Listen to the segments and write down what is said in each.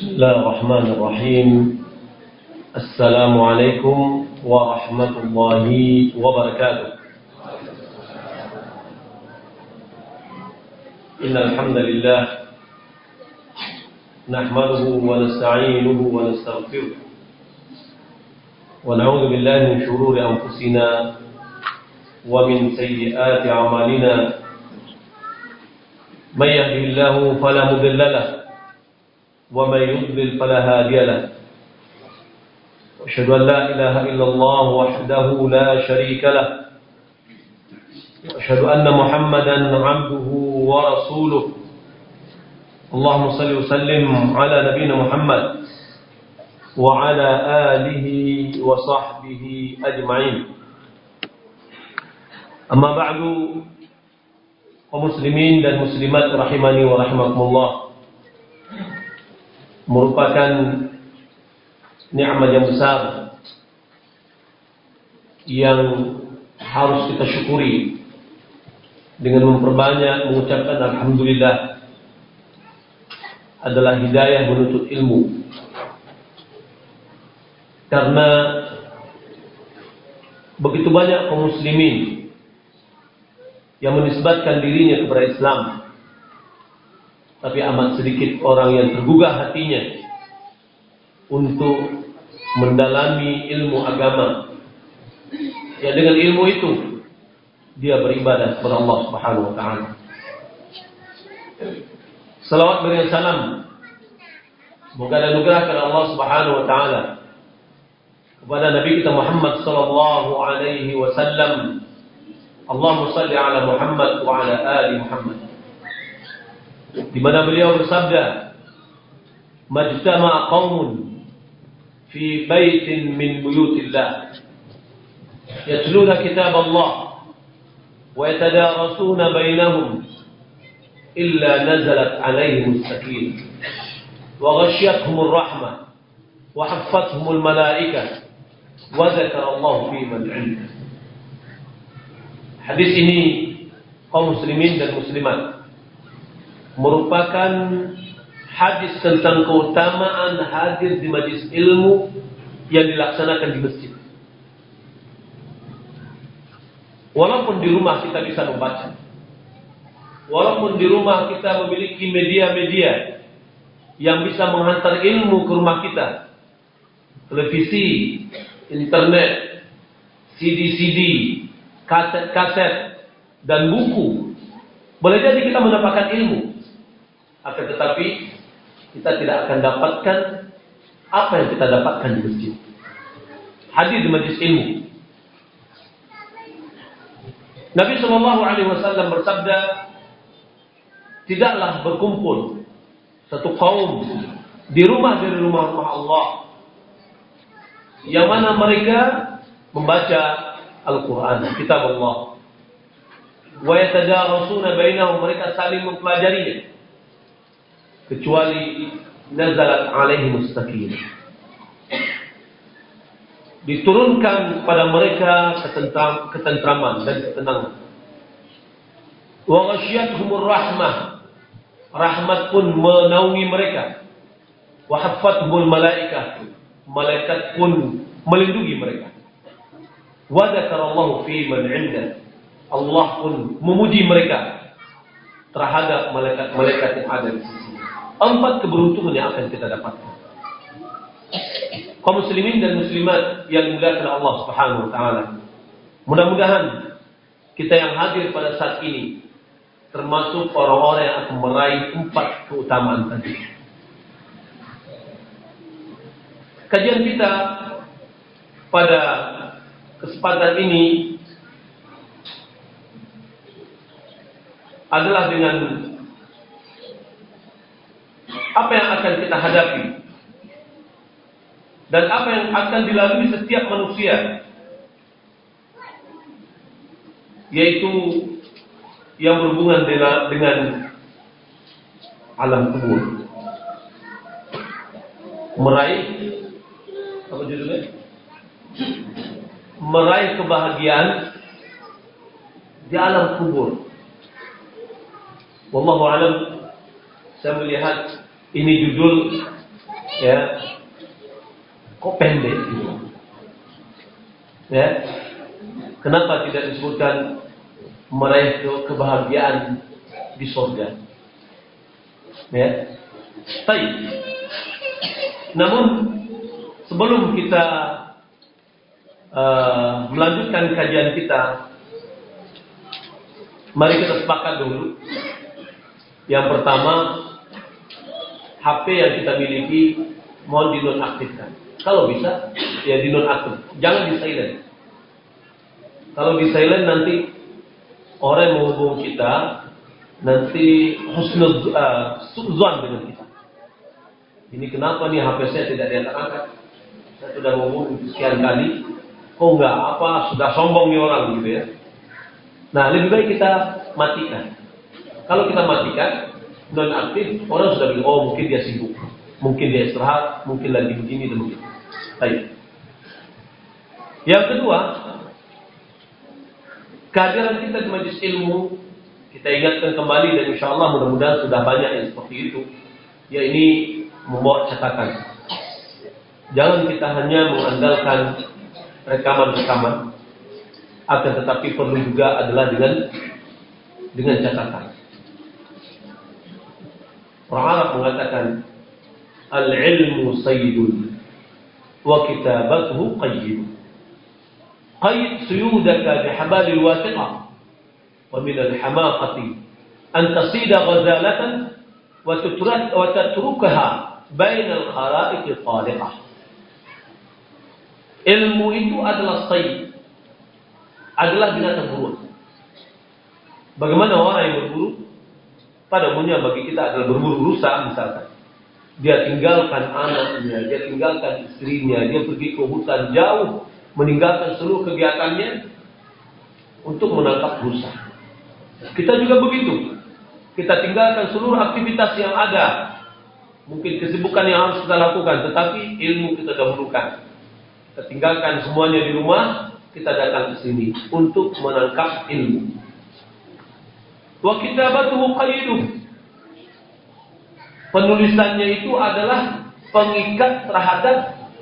بسم الله الرحمن الرحيم. السلام عليكم ورحمة الله وبركاته. إن الحمد لله نحمده ونستعينه ونستغفره. ونعوذ بالله من شرور أنفسنا ومن سيئات أعمالنا. من يهده الله فلا مضل له ومن يضلل فلا هادي له. وأشهد أن لا إله إلا الله وحده لا شريك له. وأشهد أن محمدا عبده ورسوله. اللهم صل وسلم على نبينا محمد وعلى آله وصحبه أجمعين. أما بعد ومسلمين muslimat rahimani wa rahimakumullah merupakan nikmat yang besar yang harus kita syukuri dengan memperbanyak mengucapkan alhamdulillah adalah hidayah menuntut ilmu. Karena begitu banyak kaum muslimin yang menisbatkan dirinya kepada Islam tapi amat sedikit orang yang tergugah hatinya untuk mendalami ilmu agama. Ya dengan ilmu itu dia beribadah kepada Allah Subhanahu wa taala. Salawat berikan salam semoga dan anugerah kepada Allah Subhanahu wa taala kepada Nabi kita Muhammad sallallahu alaihi wasallam. Allahumma salli ala Muhammad wa ala ali Muhammad. Di mana beliau bersabda majtama qaumun fi baitin min buyutillah yatluna kitab Allah wa yatadarasuna bainahum illa nazalat alaihim as-sakinah wa ghashiyatuhum ar-rahmah wa haffathum al-malaikah wa dzakara Allah fi man 'indah hadis ini kaum muslimin dan muslimat merupakan hadis tentang keutamaan hadir di majlis ilmu yang dilaksanakan di masjid. Walaupun di rumah kita bisa membaca. Walaupun di rumah kita memiliki media-media yang bisa menghantar ilmu ke rumah kita. Televisi, internet, CD-CD, kaset-kaset, dan buku. Boleh jadi kita mendapatkan ilmu. Akan tetapi kita tidak akan dapatkan apa yang kita dapatkan di masjid. Hadir di majlis ilmu. Nabi Shallallahu Alaihi Wasallam bersabda, tidaklah berkumpul satu kaum di rumah dari rumah-rumah Allah yang mana mereka membaca Al-Quran, kitab Allah. Wa yatadarasuna bainahum mereka saling mempelajarinya kecuali nazalat alaihi mustaqim. Diturunkan kepada mereka ketentram, ketentraman dan ketenangan. Wa ghasyiyatuhumur rahmah. Rahmat pun menaungi mereka. Wa haffathumul malaikah. Malaikat pun melindungi mereka. Wa dzakarallahu fi man 'inda Allah pun memuji mereka terhadap malaikat-malaikat yang ada di sisi empat keberuntungan yang akan kita dapatkan. Kaum muslimin dan muslimat yang dimuliakan Allah Subhanahu wa taala. Mudah-mudahan kita yang hadir pada saat ini termasuk orang-orang yang akan meraih empat keutamaan tadi. Kajian kita pada kesempatan ini adalah dengan apa yang akan kita hadapi? Dan apa yang akan dilalui setiap manusia? Yaitu yang berhubungan dengan, alam kubur. Meraih apa judulnya? Meraih kebahagiaan di alam kubur. Wallahu alam. Saya melihat ini judul ya kok pendek gitu. Ya. Kenapa tidak disebutkan meraih kebahagiaan di surga? Ya. Baik. Namun sebelum kita uh, melanjutkan kajian kita, mari kita sepakat dulu. Yang pertama, HP yang kita miliki mohon dinonaktifkan. Kalau bisa, ya dinonaktif. Jangan di silent. Kalau di silent nanti orang yang menghubung kita nanti husnul uh, dengan kita. Ini kenapa nih HP saya tidak diangkat-angkat? Saya sudah ngomong sekian kali, kok enggak apa sudah sombong nih orang gitu ya. Nah lebih baik kita matikan. Kalau kita matikan non aktif, orang sudah bilang oh mungkin dia sibuk, mungkin dia istirahat, mungkin lagi begini dan begitu. Baik. Yang kedua, kehadiran kita di majlis ilmu kita ingatkan kembali dan insya Allah mudah-mudahan sudah banyak yang seperti itu. Ya ini membawa catatan. Jangan kita hanya mengandalkan rekaman-rekaman, akan tetapi perlu juga adalah dengan dengan catatan. وعرفوا هذا العلم صيد وكتابته قيد. قيد سيودك بحبال الواثقة ومن الحماقة أن تصيد غزالة وتترك وتتركها بين الخرائط الطارقة علم itu adalah الصيد. adalah binatang buruan bagaimana orang yang berburu pada umumnya bagi kita adalah berburu rusa misalkan dia tinggalkan anaknya dia tinggalkan istrinya dia pergi ke hutan jauh meninggalkan seluruh kegiatannya untuk menangkap rusa kita juga begitu. Kita tinggalkan seluruh aktivitas yang ada. Mungkin kesibukan yang harus kita lakukan, tetapi ilmu kita dahulukan. Kita tinggalkan semuanya di rumah, kita datang ke sini untuk menangkap ilmu. Wa kitabatuhu qayyiduh. Penulisannya itu adalah pengikat terhadap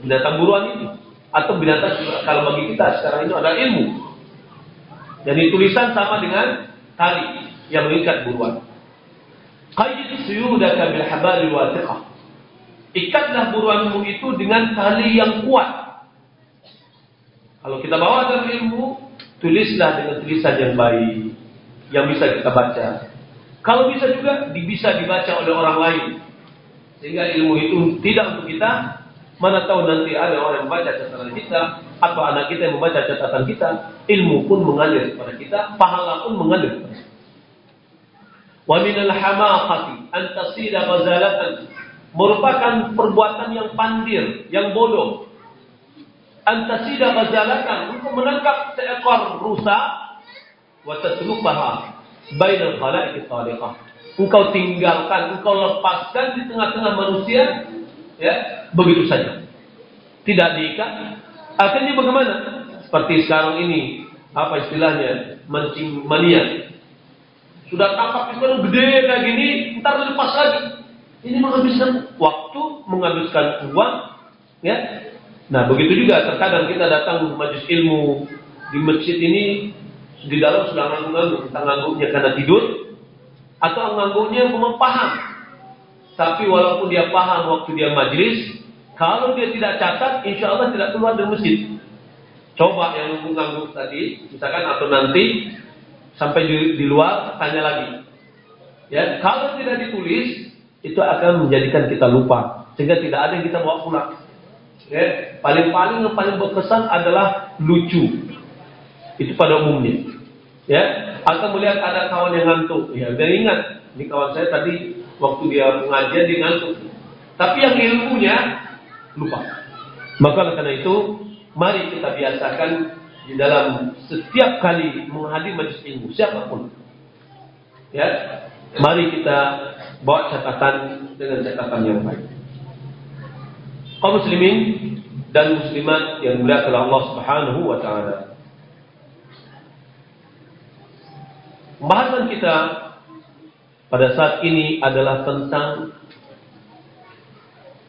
binatang buruan itu atau binatang kalau bagi kita sekarang itu adalah ilmu. Jadi tulisan sama dengan tali yang mengikat buruan. Qayyid suyudaka bil habalil wathiqah. Ikatlah buruanmu itu dengan tali yang kuat. Kalau kita bawa dalam ilmu, tulislah dengan tulisan yang baik, yang bisa kita baca. Kalau bisa juga bisa dibaca oleh orang lain. Sehingga ilmu itu tidak untuk kita, mana tahu nanti ada orang yang membaca catatan kita, atau anak kita yang membaca catatan kita, ilmu pun mengalir kepada kita, pahala pun mengalir kepada kita. Wa minal hamaqati an merupakan perbuatan yang pandir, yang bodoh. Antasida ghazalatan untuk menangkap seekor rusa wa tatluqaha bainal khalaiqi taliqah. Engkau tinggalkan, engkau lepaskan di tengah-tengah manusia ya, begitu saja. Tidak diikat, Akhirnya bagaimana? Seperti sekarang ini, apa istilahnya? Mancing mania. Sudah tangkap ikan gede kayak gini, ntar lepas lagi. Ini menghabiskan waktu, menghabiskan uang, ya. Nah begitu juga terkadang kita datang majlis ilmu di masjid ini di dalam sudah ngangguk-ngangguk, kita ngangguknya karena tidur atau ngangguknya memang paham. Tapi walaupun dia paham waktu dia majlis, kalau dia tidak catat, insya Allah tidak keluar dari masjid. Coba yang ngangguk tadi, misalkan atau nanti sampai di, di luar tanya lagi. Ya, kalau tidak ditulis, itu akan menjadikan kita lupa sehingga tidak ada yang kita bawa pulang. Ya, paling-paling yang paling berkesan adalah lucu. Itu pada umumnya. Ya, atau melihat ada kawan yang ngantuk, ya dan ingat, ini kawan saya tadi waktu dia pengajian dia ngantuk. Tapi yang ilmunya lupa. Maka karena itu, mari kita biasakan di dalam setiap kali menghadiri majlis ilmu siapa pun. Ya, mari kita bawa catatan dengan catatan yang baik. Kaum muslimin dan muslimat yang dimuliakan oleh Allah Subhanahu wa taala. Pembahasan kita pada saat ini adalah tentang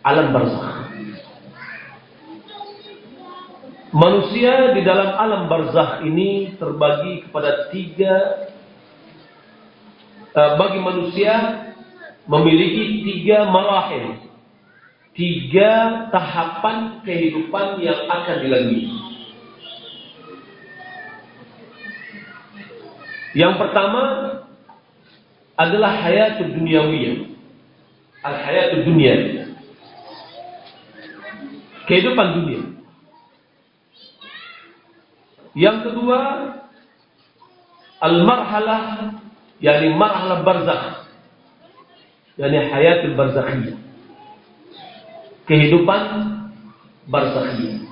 alam barzakh. Manusia di dalam alam barzakh ini terbagi kepada tiga uh, bagi manusia memiliki tiga marahil, tiga tahapan kehidupan yang akan dilalui. Yang pertama adalah hayatul dunyawiyah. Al-hayatul dunia. Kehidupan dunia. Yang kedua, al-marhalah yakni marhalah barzakh. yakni hayatul barzakhiyah. Kehidupan barzakhiyah.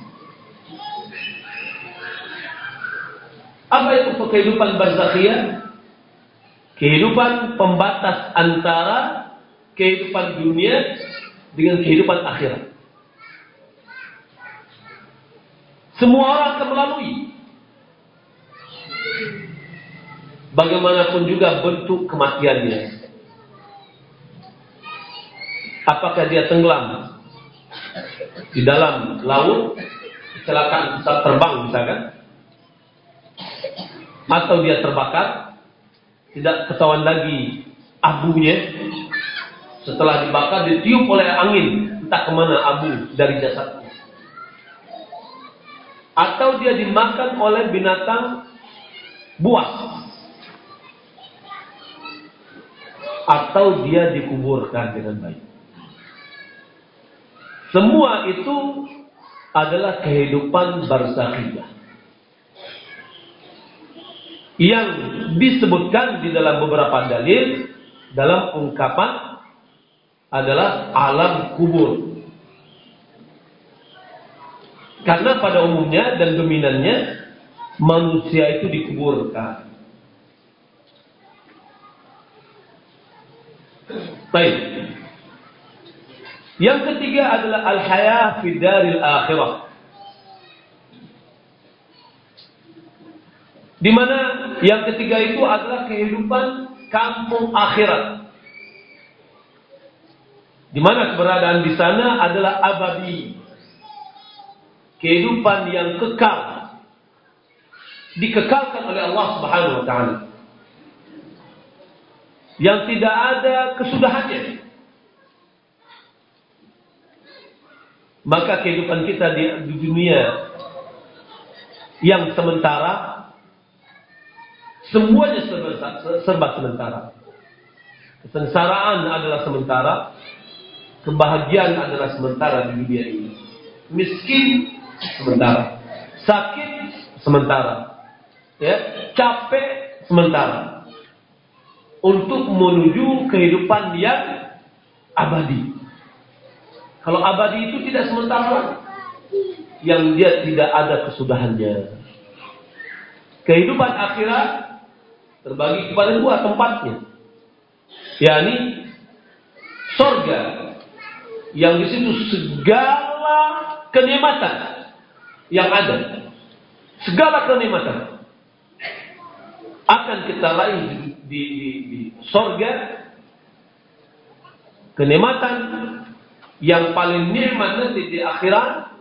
Apa itu kehidupan barzakhiyah? Kehidupan pembatas antara kehidupan dunia dengan kehidupan akhirat. Semua orang akan melalui. Bagaimanapun juga bentuk kematiannya. Apakah dia tenggelam di dalam laut, kecelakaan pesawat terbang misalkan, atau dia terbakar, tidak ketahuan lagi abunya. Setelah dibakar ditiup oleh angin, entah ke mana abu dari jasadnya. Atau dia dimakan oleh binatang buas. Atau dia dikuburkan dengan baik. Semua itu adalah kehidupan barzakhiyah yang disebutkan di dalam beberapa dalil dalam ungkapan adalah alam kubur. Karena pada umumnya dan dominannya manusia itu dikuburkan. Baik. Yang ketiga adalah al-hayah fi daril akhirah. Di mana yang ketiga itu adalah kehidupan kampung akhirat. Di mana keberadaan di sana adalah abadi. Kehidupan yang kekal. Dikekalkan oleh Allah Subhanahu wa taala. Yang tidak ada kesudahannya. Maka kehidupan kita di, dunia yang sementara Semuanya serba, sementara. Kesengsaraan adalah sementara. Kebahagiaan adalah sementara di dunia ini. Miskin sementara. Sakit sementara. Ya, capek sementara. Untuk menuju kehidupan yang abadi. Kalau abadi itu tidak sementara Yang dia tidak ada kesudahannya. Kehidupan akhirat terbagi kepada dua tempatnya. yakni sorga yang di situ segala kenikmatan yang ada, segala kenikmatan akan kita raih di, di, di, di sorga. Kenikmatan yang paling nikmat nanti di akhirat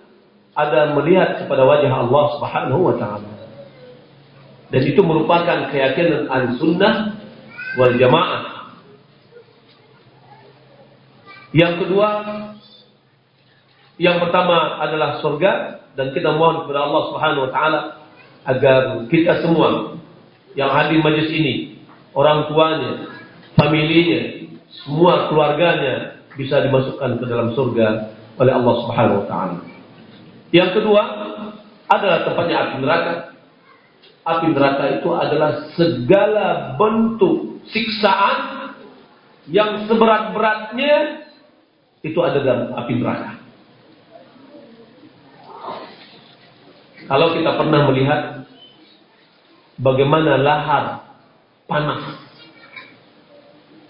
ada melihat kepada wajah Allah Subhanahu wa taala. Dan itu merupakan keyakinan al-sunnah wal jamaah. Yang kedua, yang pertama adalah surga dan kita mohon kepada Allah Subhanahu wa taala agar kita semua yang hadir majlis ini, orang tuanya, familinya, semua keluarganya bisa dimasukkan ke dalam surga oleh Allah Subhanahu wa taala. Yang kedua adalah tempatnya api neraka api neraka itu adalah segala bentuk siksaan yang seberat-beratnya itu ada dalam api neraka. Kalau kita pernah melihat bagaimana lahar panas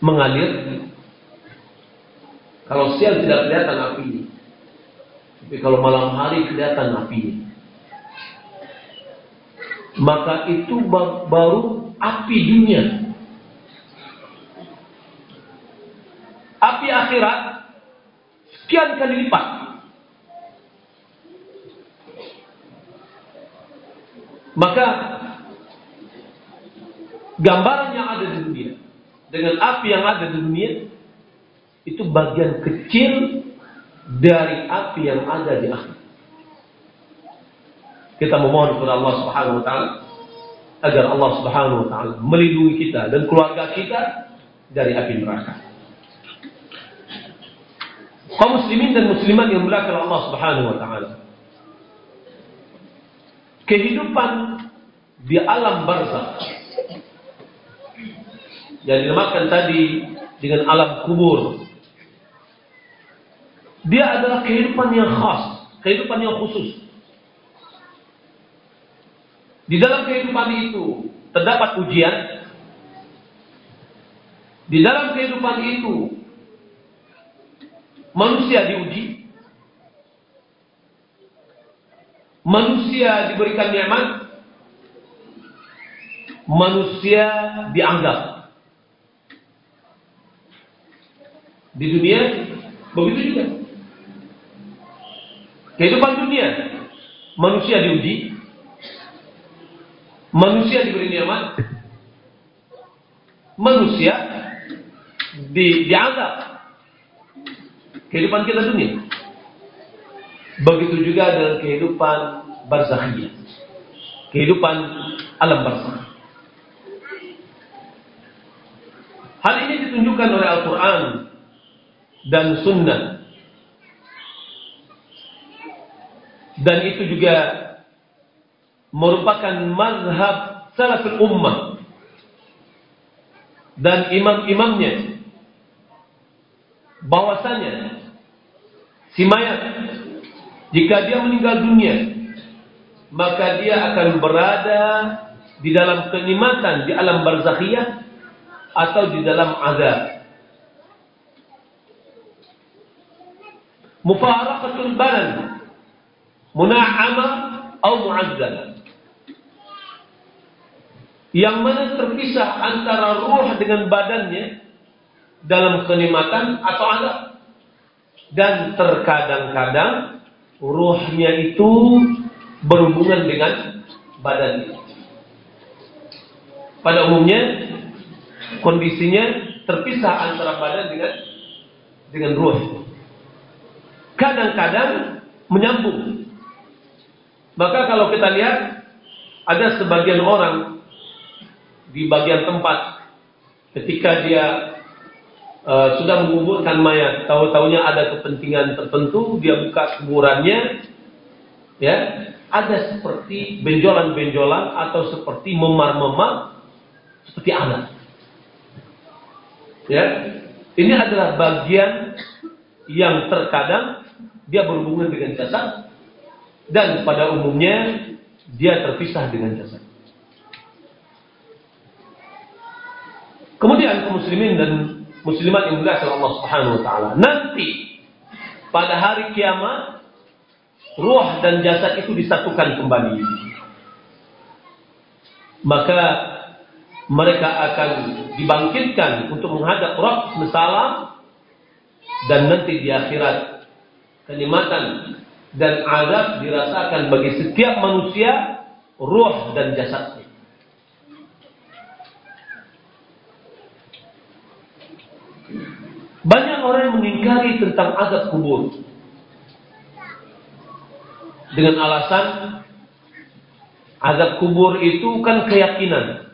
mengalir, kalau siang tidak kelihatan apinya, tapi kalau malam hari kelihatan apinya maka itu baru api dunia. Api akhirat sekian kali lipat. Maka gambaran yang ada di dunia dengan api yang ada di dunia itu bagian kecil dari api yang ada di akhirat. Kita memohon kepada Allah Subhanahu wa taala agar Allah Subhanahu wa taala melindungi kita dan keluarga kita dari api neraka. Kaum muslimin dan muslimat yang belakang Allah Subhanahu wa taala. Kehidupan di alam barzakh yang dinamakan tadi dengan alam kubur. Dia adalah kehidupan yang khas, kehidupan yang khusus. Di dalam kehidupan itu terdapat ujian. Di dalam kehidupan itu manusia diuji. Manusia diberikan nikmat. Manusia dianggap. Di dunia begitu juga. Kehidupan dunia manusia diuji, Manusia diberi nikmat. Manusia di, dianggap kehidupan kita dunia. Begitu juga dengan kehidupan barzakhiyah. Kehidupan alam barzakh. Hal ini ditunjukkan oleh Al-Quran dan Sunnah. Dan itu juga merupakan mazhab salaful ummah. Dan imam-imamnya bahwasanya si mayat jika dia meninggal dunia maka dia akan berada di dalam kenikmatan di alam barzakhiyah atau di dalam azab. Mufaraqatul badan muna'ama atau mu'azzala yang mana terpisah antara ruh dengan badannya dalam kenikmatan atau adab. Dan terkadang-kadang ruhnya itu berhubungan dengan badannya. Pada umumnya kondisinya terpisah antara badan dengan dengan ruh. Kadang-kadang menyambung. Maka kalau kita lihat ada sebagian orang di bagian tempat ketika dia uh, sudah menguburkan mayat, tahu-taunya ada kepentingan tertentu, dia buka kuburannya, ya, ada seperti benjolan-benjolan atau seperti memar-memar seperti anak. Ya, ini adalah bagian yang terkadang dia berhubungan dengan jasad dan pada umumnya dia terpisah dengan jasad. Kemudian kaum muslimin dan muslimat yang dimuliakan Allah Subhanahu wa taala. Nanti pada hari kiamat ruh dan jasad itu disatukan kembali. Maka mereka akan dibangkitkan untuk menghadap Rabb semesta dan nanti di akhirat kenikmatan dan azab dirasakan bagi setiap manusia ruh dan jasadnya. Banyak orang yang mengingkari tentang azab kubur. Dengan alasan azab kubur itu kan keyakinan.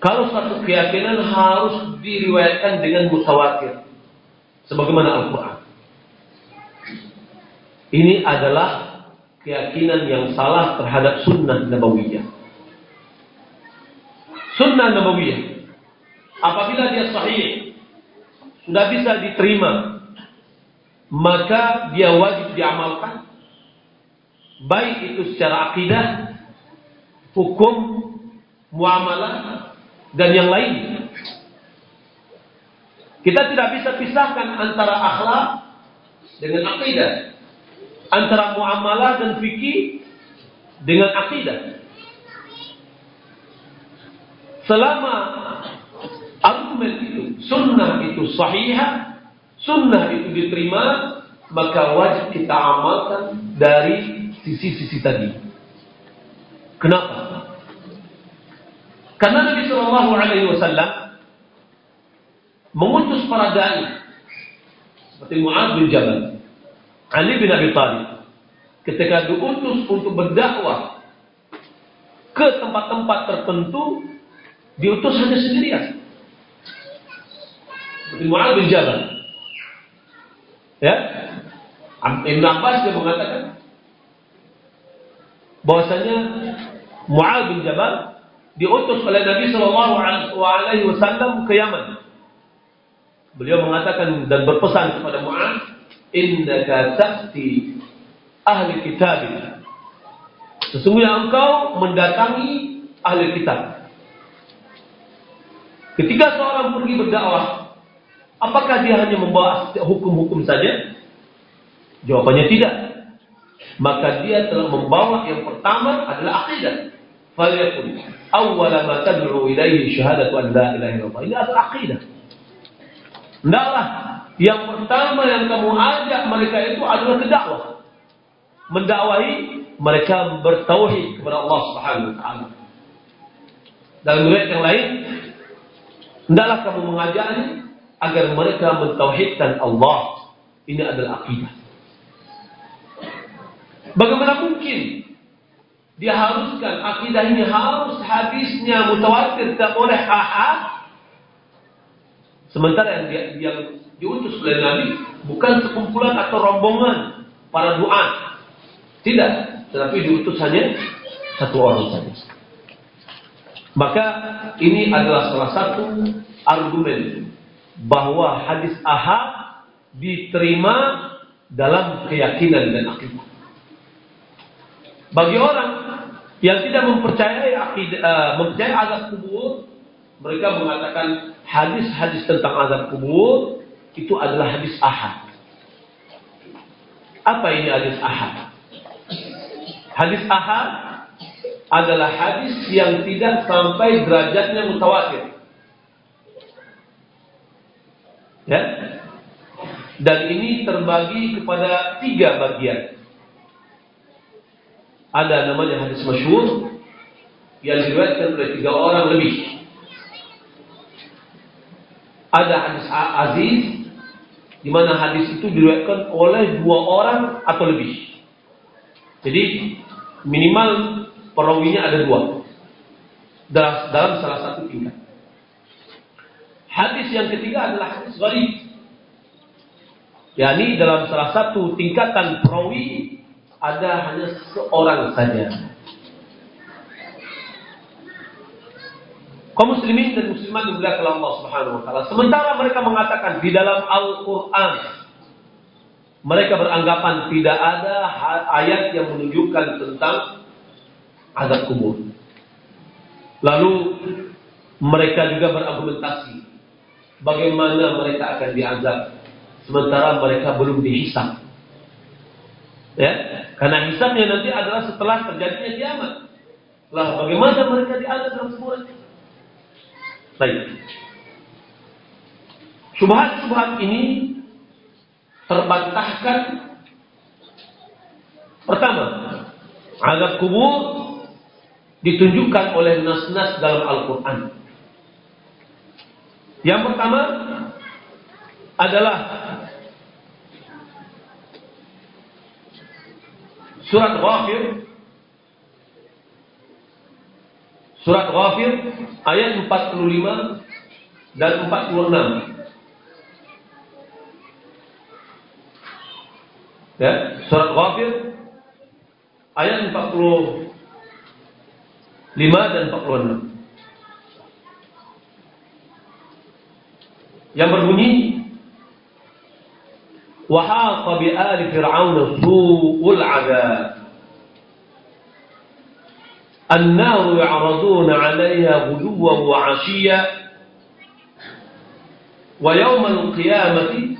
Kalau satu keyakinan harus diriwayatkan dengan mutawatir. Sebagaimana Al-Quran. Ini adalah keyakinan yang salah terhadap sunnah nabawiyah. Sunnah nabawiyah Apabila dia sahih, sudah bisa diterima, maka dia wajib diamalkan. Baik itu secara akidah, hukum, muamalah, dan yang lain. Kita tidak bisa pisahkan antara akhlak dengan akidah. Antara muamalah dan fikih dengan akidah. Selama argumen itu, sunnah itu sahihah, sunnah itu diterima, maka wajib kita amalkan dari sisi-sisi tadi. Kenapa? Karena Nabi Shallallahu Alaihi Wasallam mengutus para dai seperti Muad bin Jabal, Ali bin Abi Thalib, ketika diutus untuk berdakwah ke tempat-tempat tertentu, diutus hanya sendirian. Seperti Muad bin Jabal. Ya, Ibn Abbas dia mengatakan bahwasanya Muad bin Jabal diutus oleh Nabi Shallallahu Alaihi Wasallam ke Yaman. Beliau mengatakan dan berpesan kepada Muad, Innaka ta'ti ahli kitab. Sesungguhnya engkau mendatangi ahli kitab. Ketika seorang pergi berdakwah, apakah dia hanya membawa hukum-hukum saja? Jawabannya tidak. Maka dia telah membawa yang pertama adalah akidah. Falyakun awwala ma tad'u ilaihi syahadatu an la ilaha illallah. Ini adalah akidah. Hendaklah yang pertama yang kamu ajak mereka itu adalah ke dakwah. Mendakwahi mereka bertauhid kepada Allah Subhanahu wa taala. Dalam riwayat yang lain, hendaklah kamu mengajaknya agar mereka mentauhidkan Allah. Ini adalah akidah. Bagaimana mungkin dia haruskan akidah ini harus hadisnya mutawatir tidak boleh ahad sementara yang dia, yang diutus oleh Nabi bukan sekumpulan atau rombongan para doa tidak tetapi diutus hanya satu orang saja maka ini adalah salah satu argumen bahwa hadis ahad diterima dalam keyakinan dan akidah bagi orang yang tidak mempercayai akidah, uh, mempercayai azab kubur, mereka mengatakan hadis-hadis tentang azab kubur itu adalah hadis ahad. Apa ini hadis ahad? Hadis ahad adalah hadis yang tidak sampai derajatnya mutawatir. Ya? Dan ini terbagi kepada tiga bagian ada namanya hadis masyhur yang diriwayatkan oleh tiga orang lebih. Ada hadis aziz di mana hadis itu diriwayatkan oleh dua orang atau lebih. Jadi minimal perawinya ada dua dalam, salah satu tingkat. Hadis yang ketiga adalah hadis gharib. yakni dalam salah satu tingkatan perawi ada hanya seorang saja. Kaum muslimin dan muslimat dimuliakan Allah Subhanahu wa taala. Sementara mereka mengatakan di dalam Al-Qur'an mereka beranggapan tidak ada ayat yang menunjukkan tentang azab kubur. Lalu mereka juga berargumentasi bagaimana mereka akan diazab sementara mereka belum dihisab. Ya, karena hisabnya nanti adalah setelah terjadinya kiamat. Lah bagaimana mereka diazab dalam kuburan? Baik. Subhat-subhat ini terbantahkan pertama, azab kubur ditunjukkan oleh nas-nas dalam Al-Qur'an. Yang pertama adalah Surat Ghafir Surat Ghafir ayat 45 dan 46. Ya, surat Ghafir ayat 45 dan 46. Yang berbunyi وحاق بآل فرعون سوء العذاب النار يعرضون عليها غدوا وعشيا ويوم القيامة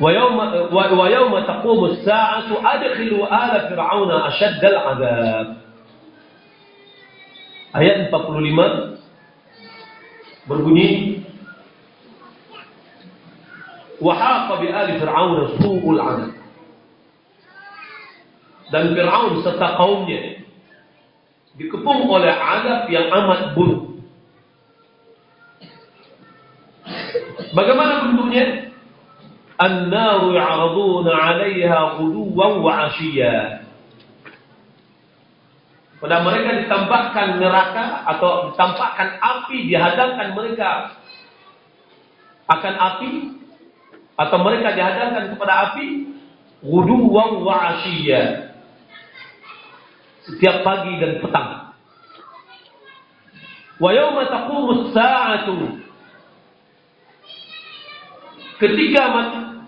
ويوم, ويوم تقوم الساعة أدخلوا آل فرعون أشد العذاب ayat 45 berbunyi Wa bi ali Fir'aun su'ul 'adab. Dan Fir'aun serta kaumnya dikepung oleh adab yang amat buruk. Bagaimana bentuknya? An-naru ya'raduna 'alayha ghuduwan wa 'ashiyya. Pada mereka ditampakkan neraka atau ditampakkan api, dihadangkan mereka akan api atau mereka dihadangkan kepada api ghuduwan wa 'ashiyya. Setiap pagi dan petang. Wa yawma taqumus sa'atu ketika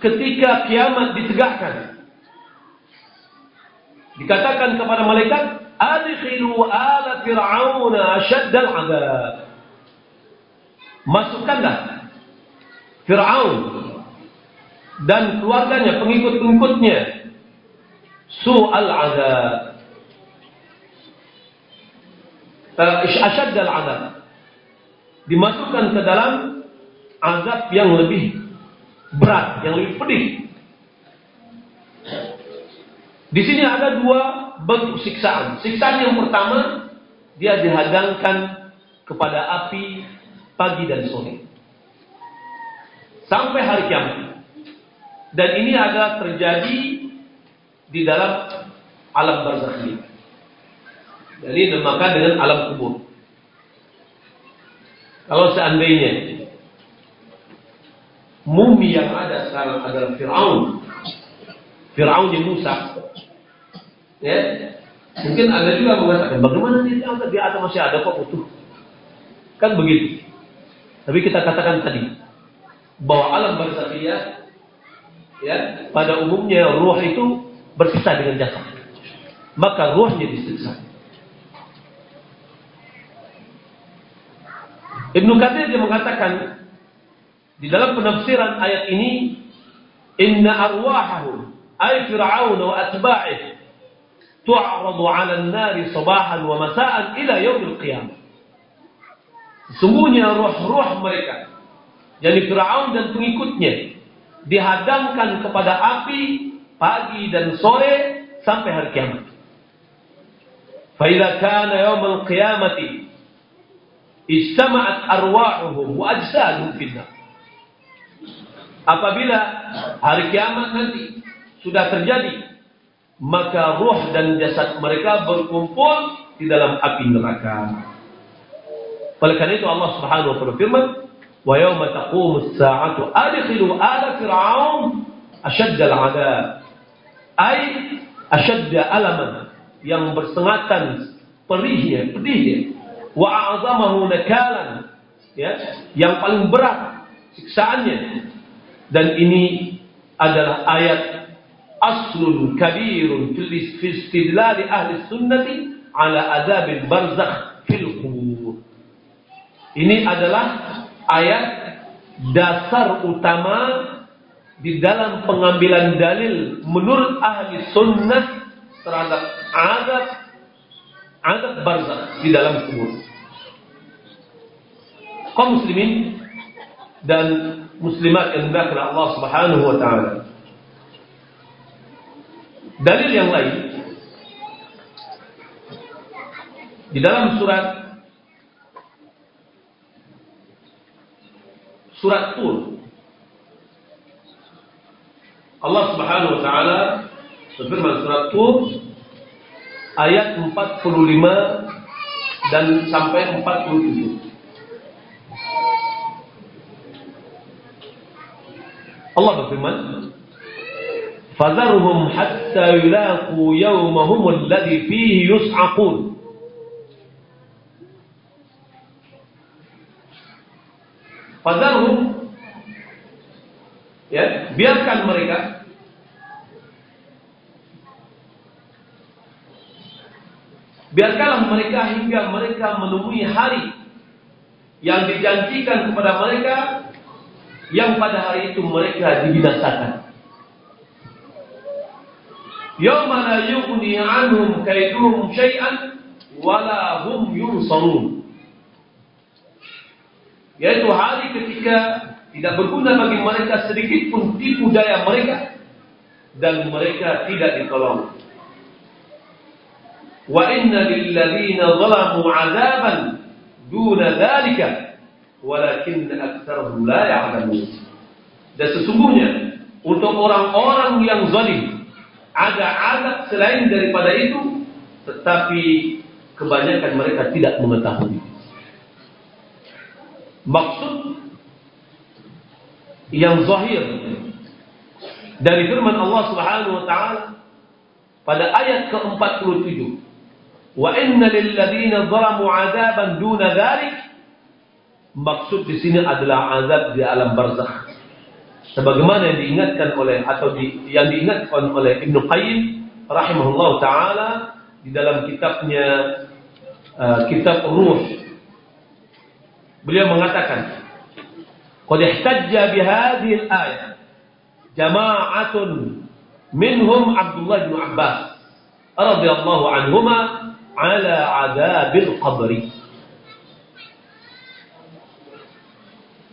ketika kiamat ditegakkan dikatakan kepada malaikat adkhilu ala fir'auna ashaddal adab masukkanlah Fir'aun dan keluarganya pengikut-pengikutnya su'al azab. Ashaddal adab dimasukkan ke dalam azab yang lebih berat, yang lebih pedih. Di sini ada dua bentuk siksaan. Siksaan yang pertama, dia dihadangkan kepada api pagi dan sore. Sampai hari kiamat. Dan ini adalah terjadi di dalam alam barzakh ini. Jadi dinamakan dengan alam kubur. Kalau seandainya mumi yang ada sekarang adalah Fir'aun. Fir'aun yang Musa. Ya. Mungkin ada juga mengatakan, bagaimana dia diangkat? Dia ada masih ada kok utuh. Kan begitu. Tapi kita katakan tadi, bahwa alam barzakiyah ya, pada umumnya ruh itu berpisah dengan jasad. Maka ruhnya disiksa. Ibnu Katsir dia mengatakan di dalam penafsiran ayat ini, inna arwahahum ay fir'aun wa atba'ih tu'radu 'ala an-nari sabahan wa masa'an ila yaumil qiyamah. Sesungguhnya roh-roh mereka, yakni Firaun dan pengikutnya, dihadangkan kepada api pagi dan sore sampai hari kiamat. فإذا كان يوم القيامة اجتمعت أرواحهم وأجسادهم في النار Apabila hari kiamat nanti sudah terjadi, maka ruh dan jasad mereka berkumpul di dalam api neraka. Oleh karena itu Allah Subhanahu wa taala berfirman, "Wa yauma taqumu as-sa'atu adkhilu ala fir'aun ashadda al-'adab." Ai ashadda alaman yang bersengatan perihnya, pedihnya. Wa a'zamahu nakalan ya, yang paling berat siksaannya dan ini adalah ayat aslun kabirun fil istidlal ahli sunnati ala adabil barzakh fil qubur. Ini adalah ayat dasar utama di dalam pengambilan dalil menurut ahli sunnah terhadap adab adab barzakh di dalam kubur. Kaum muslimin dan muslimat yang dimuliakan Allah Subhanahu wa taala. Dalil yang lain di dalam surat surat Tur Allah Subhanahu wa taala berfirman surat Tur ayat 45 dan sampai 47. Allah berfirman, "Fadharhum hatta yulaqu yawmahum alladhi fihi yus'aqun." Fadharhum ya, biarkan mereka Biarkanlah mereka hingga mereka menemui hari yang dijanjikan kepada mereka yang pada hari itu mereka dibinasakan. Yawma la yughni anhum kaiduhum syai'an wala hum yunsarun. Yaitu hari ketika tidak berguna bagi mereka sedikit pun tipu daya mereka dan mereka tidak ditolong. Wa inna lil ladzina zalamu 'adaban duna dzalika walakin aktsarahum la ya'lamun. Dan sesungguhnya untuk orang-orang yang zalim ada azab selain daripada itu tetapi kebanyakan mereka tidak mengetahui. Maksud yang zahir dari firman Allah Subhanahu wa taala pada ayat ke-47. Wa inna lil ladzina zalamu 'adaban duna dzalik maksud di sini adalah azab di alam barzakh sebagaimana yang diingatkan oleh atau di, yang diingatkan oleh Ibnu Qayyim rahimahullah taala di dalam kitabnya uh, kitab Ruh beliau mengatakan qad ihtajja bi hadhihi al-ayah jama'atun minhum Abdullah bin Abbas radhiyallahu anhuma ala adabil qabri.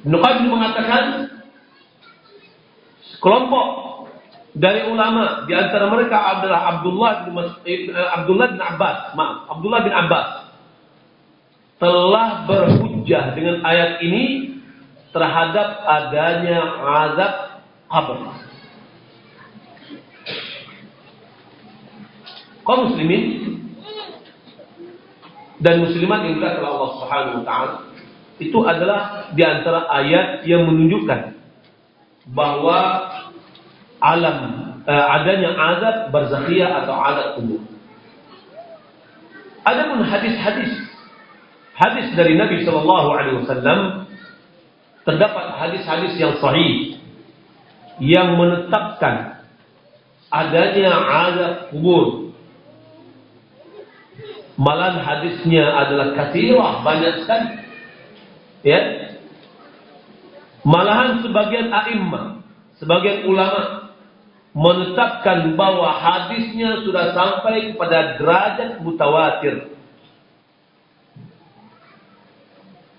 Ibnu Qayyim mengatakan kelompok dari ulama di antara mereka adalah Abdullah bin eh, Abdullah bin Abbas, maaf, Abdullah bin Abbas telah berhujjah dengan ayat ini terhadap adanya azab qabr. Kaum muslimin dan muslimat yang dimuliakan Allah Subhanahu wa taala itu adalah di antara ayat yang menunjukkan bahwa alam eh, adanya azab barzakhiyah atau azab kubur. Adapun hadis-hadis hadis dari Nabi Shallallahu Alaihi Wasallam terdapat hadis-hadis yang sahih yang menetapkan adanya azab kubur. Malah hadisnya adalah kathirah, banyak sekali. Ya. Malahan sebagian a'immah, sebagian ulama menetapkan bahwa hadisnya sudah sampai kepada derajat mutawatir.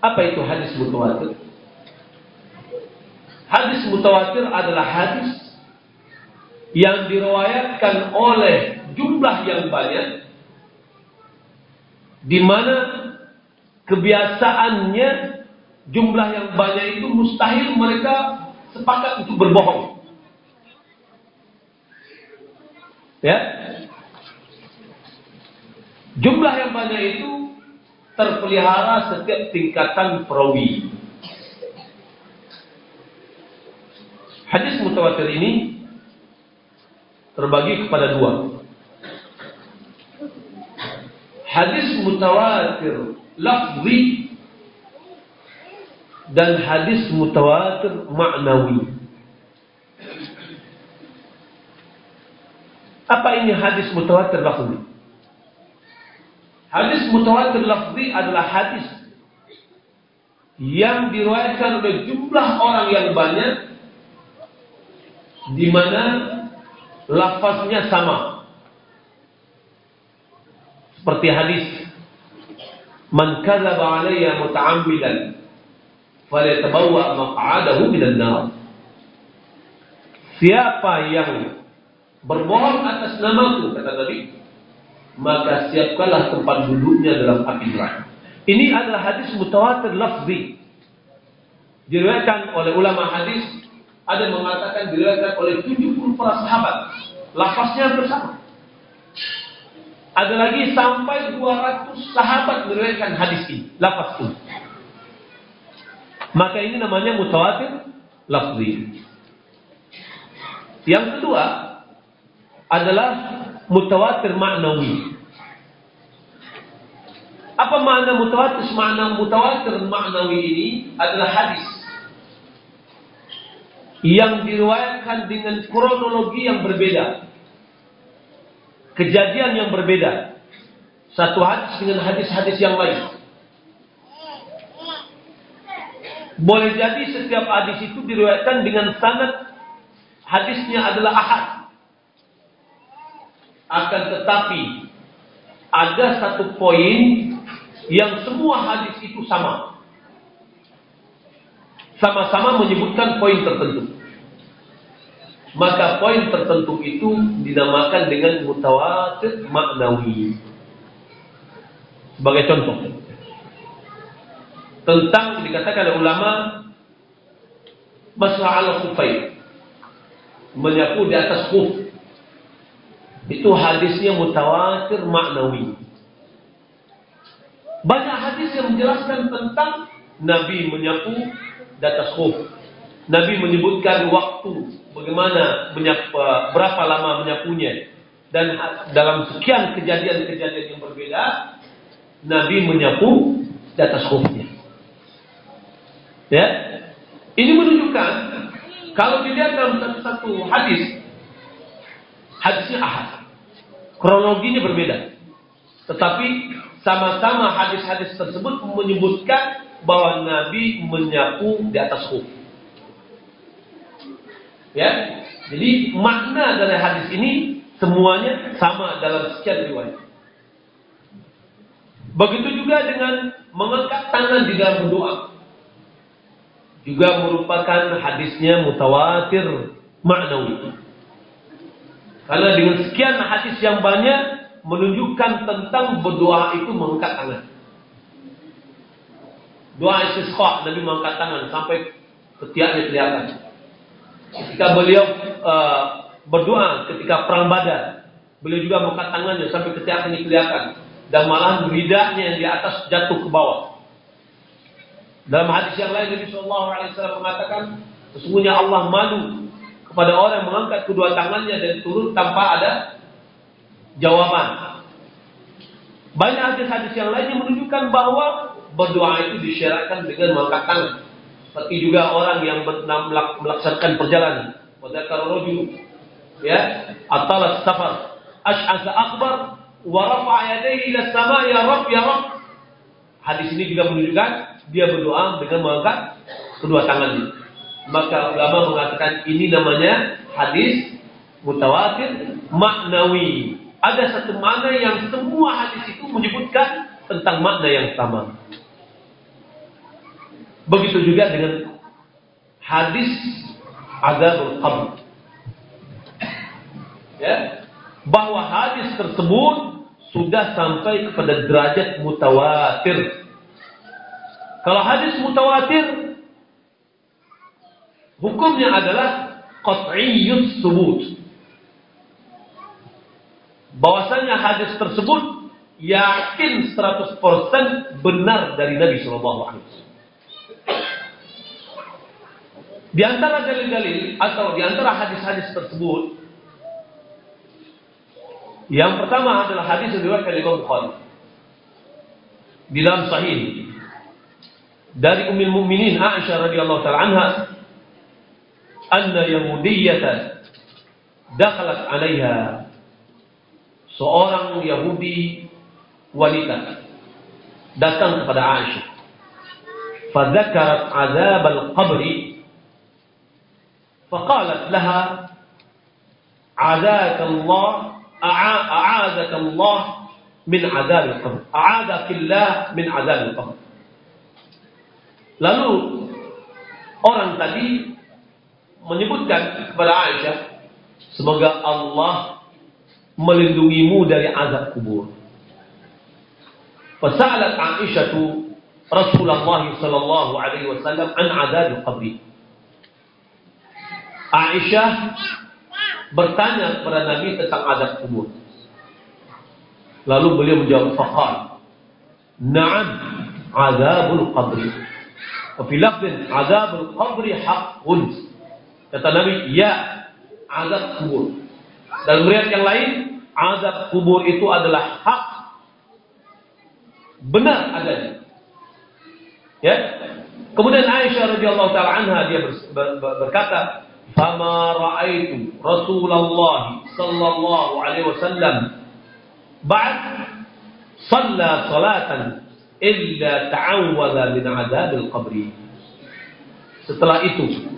Apa itu hadis mutawatir? Hadis mutawatir adalah hadis yang diriwayatkan oleh jumlah yang banyak di mana kebiasaannya jumlah yang banyak itu mustahil mereka sepakat untuk berbohong. Ya. Jumlah yang banyak itu terpelihara setiap tingkatan perawi. Hadis mutawatir ini terbagi kepada dua. Hadis mutawatir lafzi dan hadis mutawatir maknawi. Apa ini hadis mutawatir lafzi? Hadis mutawatir lafzi adalah hadis yang diriwayatkan oleh jumlah orang yang banyak di mana lafaznya sama. Seperti hadis Man kadzaba alayya muta'ammidan falyatabawwa maq'adahu minan nar. Siapa yang berbohong atas namaku kata Nabi, maka siapkanlah tempat duduknya dalam api neraka. Ini adalah hadis mutawatir lafzi. Diriwayatkan oleh ulama hadis ada yang mengatakan diriwayatkan oleh 70 para sahabat. Lafaznya bersama. Ada lagi sampai 200 sahabat meriwayatkan hadis ini, lafaz ini. Maka ini namanya mutawatir lafzi. Yang kedua adalah mutawatir maknawi. Apa makna mutawatir? Makna mutawatir maknawi ini adalah hadis yang diriwayatkan dengan kronologi yang berbeda. Kejadian yang berbeda. Satu hadis dengan hadis-hadis yang lain. Boleh jadi setiap hadis itu diriwayatkan dengan sanad hadisnya adalah ahad. Akan tetapi ada satu poin yang semua hadis itu sama. sama-sama menyebutkan poin tertentu. Maka poin tertentu itu dinamakan dengan mutawatir maknawi. Sebagai contoh. Tentang dikatakan ulama masalah kufay menyapu di atas kuf itu hadisnya mutawatir maknawi. Banyak hadis yang menjelaskan tentang Nabi menyapu di atas khuf. Nabi menyebutkan waktu bagaimana menyapu, berapa lama menyapunya dan dalam sekian kejadian-kejadian yang berbeda Nabi menyapu di atas khufnya. Ya. Ini menunjukkan kalau dilihat dalam satu-satu hadis hadisnya ahad. Kronologinya berbeda. Tetapi sama-sama hadis-hadis tersebut menyebutkan bahwa Nabi menyapu di atas khuf. Ya, jadi makna dari hadis ini semuanya sama dalam sekian riwayat. Begitu juga dengan mengangkat tangan di dalam berdoa. Juga merupakan hadisnya mutawatir maknawi. Karena dengan sekian hadis yang banyak menunjukkan tentang berdoa itu mengangkat tangan. Doa istisqa Nabi mengangkat tangan sampai ketiaknya kelihatan. Ketika beliau uh, berdoa ketika perang Badar, beliau juga mengangkat tangannya sampai ketiaknya kelihatan dan malah lidahnya yang di atas jatuh ke bawah. Dalam hadis yang lain Nabi Shallallahu Alaihi Wasallam mengatakan, sesungguhnya Allah malu kepada orang yang mengangkat kedua tangannya dan turun tanpa ada jawaban. Banyak hadis-hadis yang lain yang menunjukkan bahwa berdoa itu disyaratkan dengan mengangkat tangan. Seperti juga orang yang melaksanakan perjalanan. Wadakar rojul. Ya. Atalas safar. Ash'asa akbar. Wa rafa'a yadaihi ila sama ya Rabb ya Rabb. Hadis ini juga menunjukkan dia berdoa dengan mengangkat kedua tangannya. Maka ulama mengatakan ini namanya hadis mutawatir maknawi. Ada satu makna yang semua hadis itu menyebutkan tentang makna yang sama. Begitu juga dengan hadis azabul qabr. Ya, bahwa hadis tersebut sudah sampai kepada derajat mutawatir. Kalau hadis mutawatir hukumnya adalah qat'iyyus subut. Bahwasanya hadis tersebut yakin 100% benar dari Nabi Shallallahu alaihi wasallam. Di antara dalil-dalil atau di antara hadis-hadis tersebut, yang pertama adalah hadis yang diriwayatkan oleh Bukhari di dalam sahih dari Ummul Mukminin Aisyah radhiyallahu taala anha anna yahudiyyatan dakhalat 'alaiha seorang Yahudi wanita datang kepada Aisyah fadzakarat azab al-qabri فقالت لها عذاك الله أعاذك الله من عذاب القبر أعاذك الله من عذاب القبر Lalu orang tadi menyebutkan kepada Aisyah semoga Allah melindungimu dari azab kubur. Fasalat Aisyah Rasulullah sallallahu alaihi wasallam an azab qabri. Aisyah bertanya kepada Nabi tentang adab kubur. Lalu beliau menjawab faqal. Na'am azabul qabri. Kefilafin azabul qabri haqqun. Kata Nabi, ya azab kubur. Dan melihat yang lain, azab kubur itu adalah hak. Benar adanya. Ya. Kemudian Aisyah radhiyallahu taala anha dia berkata, "Fama ra'aitu Rasulullah sallallahu alaihi wasallam ba'd shalla salatan illa ta'awwadha min adzabil qabri. Setelah itu,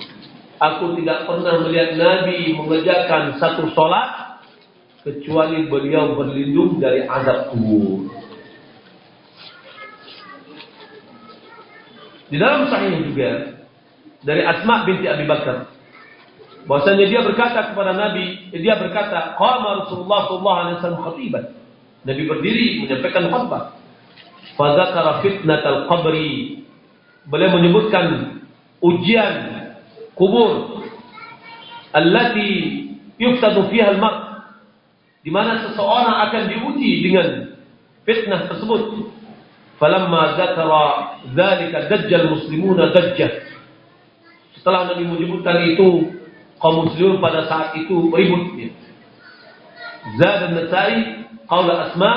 aku tidak pernah melihat Nabi mengerjakan satu sholat kecuali beliau berlindung dari azab kubur. Di dalam sahih juga dari Asma binti Abi Bakar bahwasanya dia berkata kepada Nabi, eh, dia berkata, "Qama Rasulullah sallallahu alaihi wasallam khatiban." Nabi berdiri menyampaikan khutbah. Fadzakara fitnatal qabri. Beliau menyebutkan ujian kubur allati yuftadu fiha al-mar di mana seseorang akan diuji dengan fitnah tersebut. Falamma zakara dzalika dajjal muslimuna dajjah. Setelah Nabi menyebutkan itu, kaum muslimin pada saat itu ribut. Ya. Zad qaula Asma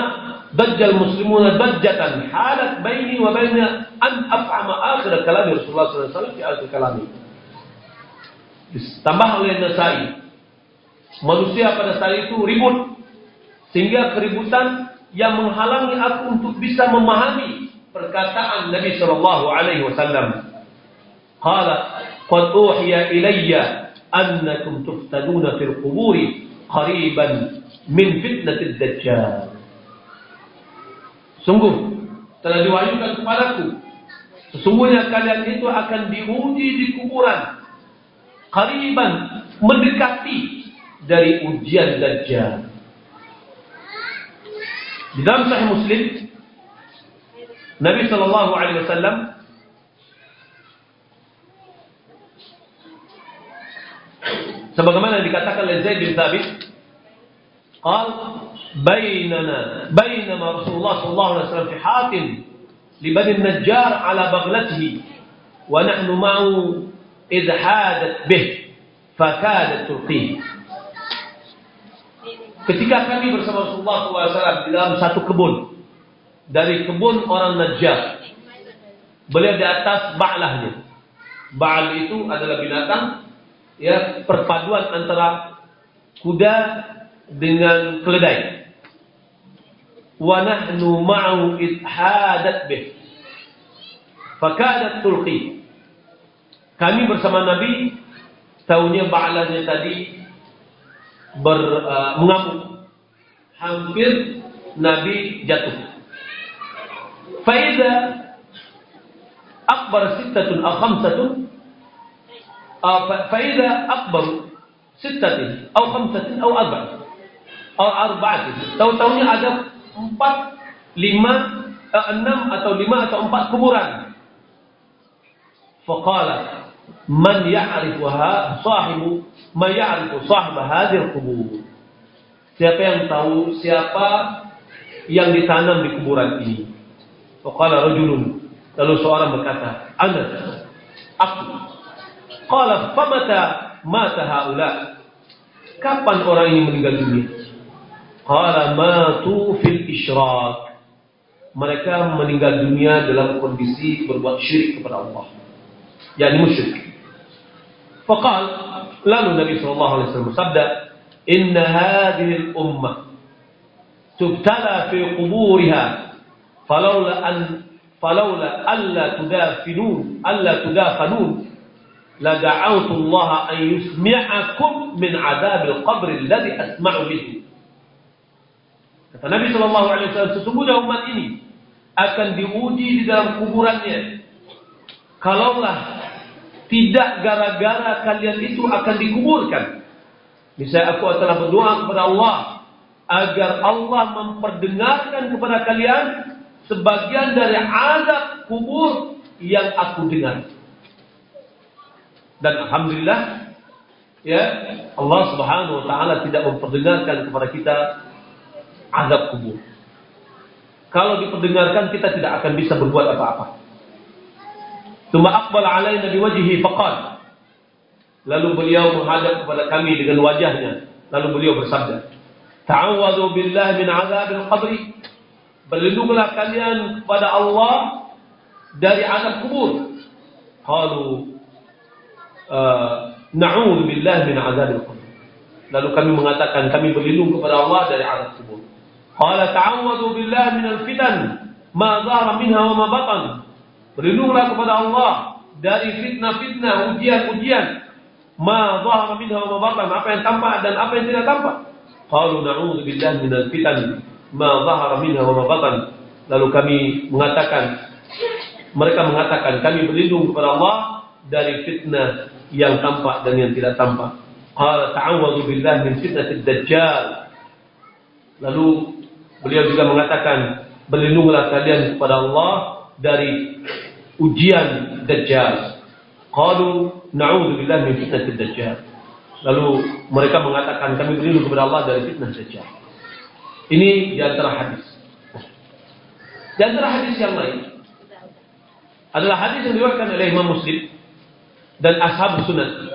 dajjal muslimuna dajjatan halat baini wa baina an af'ama akhir kalam Rasulullah sallallahu alaihi wasallam fi akhir kalami. Tambah oleh Nasai. Manusia pada saat itu ribut sehingga keributan yang menghalangi aku untuk bisa memahami perkataan Nabi Shallallahu Alaihi Wasallam. Qala qad uhiya ilayya annakum tuftaduna fil quburi qariban min fitnatid dajjal. Sungguh telah diwahyukan kepadaku sesungguhnya kalian itu akan diuji di kuburan qariban mendekati dari ujian dajjal. Di dalam Sahih Muslim, Nabi Shallallahu Alaihi Wasallam Sebagaimana dikatakan oleh Zaid bin Thabit, "Qal bainana bainama Rasulullah sallallahu alaihi wasallam fi hatim li Bani Najjar ala baghlatihi wa nahnu ma'u idh hadat bih fakadat tulqih." Ketika kami bersama Rasulullah SAW di dalam satu kebun dari kebun orang Najjar, beliau di atas ba'lahnya. Ba'al itu adalah binatang ya perpaduan antara kuda dengan keledai. Wa nahnu ma'u idhadat bih. Fakadat tulqi. Kami bersama Nabi tahunya ba'lahnya tadi ber, uh, mengamuk. Hampir Nabi jatuh. Faida akbar sittatun atau khamsatun uh, faida akbar sittatin atau khamsatin atau arba'in atau arba'atin. Tahu-tahunya ada empat, lima, uh, enam atau lima atau empat kuburan. Faqala man ya'rifuha sahibu man ya'rifu sahib hadhil qubur. Siapa yang tahu siapa yang ditanam di kuburan ini? Faqala rajulun. Lalu seorang berkata ana aku Qala famata mata haula. Kapan orang ini meninggal dunia? Qala matu fil isyrak. Mereka meninggal dunia dalam kondisi berbuat syirik kepada Allah. yakni musyrik. Faqal lalu Nabi sallallahu alaihi wasallam bersabda, "Inna hadhihi al-ummah tubtala fi quburiha falaula an falaula alla tudafinun alla tudafanun da'awtu Allah an yusmi'akum min 'adab al-qabr alladhi asma'u bihi kata Nabi sallallahu alaihi wasallam sesungguhnya umat ini akan diuji di dalam kuburannya kalaulah tidak gara-gara kalian itu akan dikuburkan. Misalnya aku telah berdoa kepada Allah agar Allah memperdengarkan kepada kalian sebagian dari azab kubur yang aku dengar. Dan alhamdulillah ya Allah Subhanahu wa taala tidak memperdengarkan kepada kita azab kubur. Kalau diperdengarkan kita tidak akan bisa berbuat apa-apa. Tuma aqbal alaina biwajhihi faqal. Lalu beliau menghadap kepada kami dengan wajahnya. Lalu beliau bersabda, "Ta'awwadhu billahi min 'adzabil qabr." Berlindunglah kalian kepada Allah dari azab kubur. Qalu, "Na'udzu billahi min 'adzabil qabr." Lalu kami mengatakan kami berlindung kepada Allah dari azab kubur. Qala ta'awwadhu billahi min al-fitan ma dhahara minha wa ma batan. Berlindunglah kepada Allah dari fitnah-fitnah, ujian-ujian. Ma dhahara minha wa batan, apa yang tampak dan apa yang tidak tampak. Qalu na'udzu billahi minal fitan ma dhahara minha wa batan. Lalu kami mengatakan mereka mengatakan kami berlindung kepada Allah dari fitnah yang tampak dan yang tidak tampak. Qala ta'awwadhu billahi min fitnatid dajjal. Lalu beliau juga mengatakan, berlindunglah kalian kepada Allah dari ujian dajjal. Qalu na'udzu billahi min fitnatid dajjal. Lalu mereka mengatakan kami berlindung kepada Allah dari fitnah dajjal. Ini di antara hadis. Di antara hadis yang lain adalah hadis yang diriwayatkan oleh Imam Muslim dan ashab sunan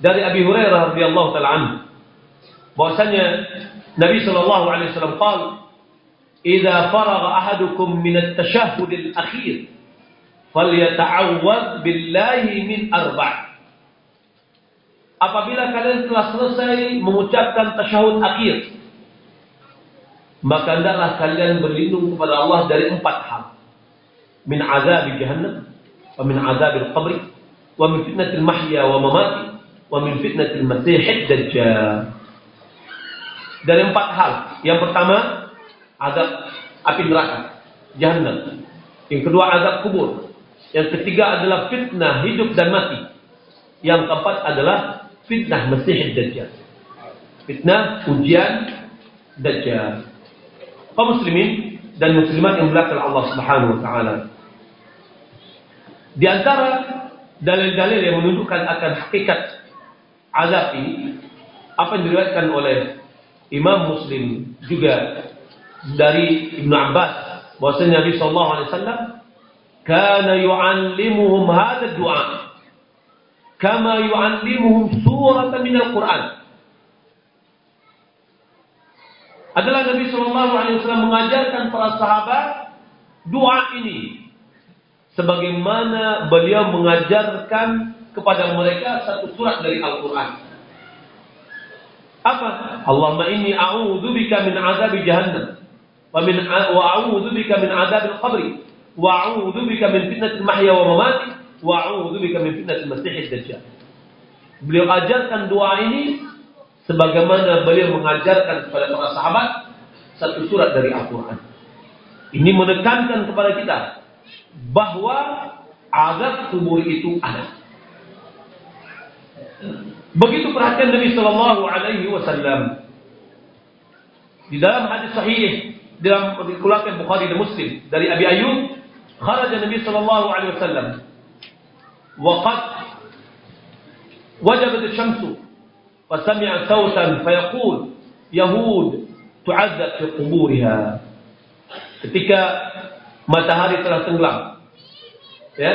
dari Abi Hurairah radhiyallahu taala anhu bahwasanya Nabi sallallahu alaihi wasallam qala "Idza faragha ahadukum min at-tashahhud al-akhir falyata'awwadz billahi min arba'." Apabila kalian telah selesai mengucapkan tasyahud akhir, maka hendaklah kalian berlindung kepada Allah dari empat hal. Min azab jahannam, wa min azab al-qabr, wa min fitnatil mahya wa mamati, wa min fitnatil masih dajjal. Dari empat hal. Yang pertama, azab api neraka, jahannam. Yang kedua, azab kubur. Yang ketiga adalah fitnah hidup dan mati. Yang keempat adalah fitnah masih dajjal. Fitnah ujian dajjal kaum muslimin dan muslimat yang dimuliakan Allah Subhanahu wa taala. Di antara dalil-dalil yang menunjukkan akan hakikat azab ini apa yang diriwayatkan oleh Imam Muslim juga dari Ibnu Abbas bahwasanya Nabi sallallahu alaihi wasallam kana yu'allimuhum hadha du'a kama yu'allimuhum suratan min al-Qur'an adalah Nabi Shallallahu Alaihi Wasallam mengajarkan para sahabat doa ini, sebagaimana beliau mengajarkan kepada mereka satu surat dari Al-Quran. Apa? Allahumma inni a'udzubika min azab jahannam wa min wa a'udzubika min azab al-qabr wa a'udzubika min fitnatil mahya wa mamati wa a'udzubika min fitnatil masiihid dajjal. Beliau ajarkan doa ini sebagaimana beliau mengajarkan kepada para sahabat satu surat dari Al-Quran. Ini menekankan kepada kita bahwa azab kubur itu ada. Begitu perhatian Nabi Shallallahu Alaihi Wasallam di dalam hadis sahih dalam dikeluarkan Bukhari dan Muslim dari Abi Ayyub kharaja Nabi Shallallahu Alaihi Wasallam وقد وجبت الشمس فسمع صوتا فيقول يهود تعذب في قبورها ketika matahari telah tenggelam. Ya.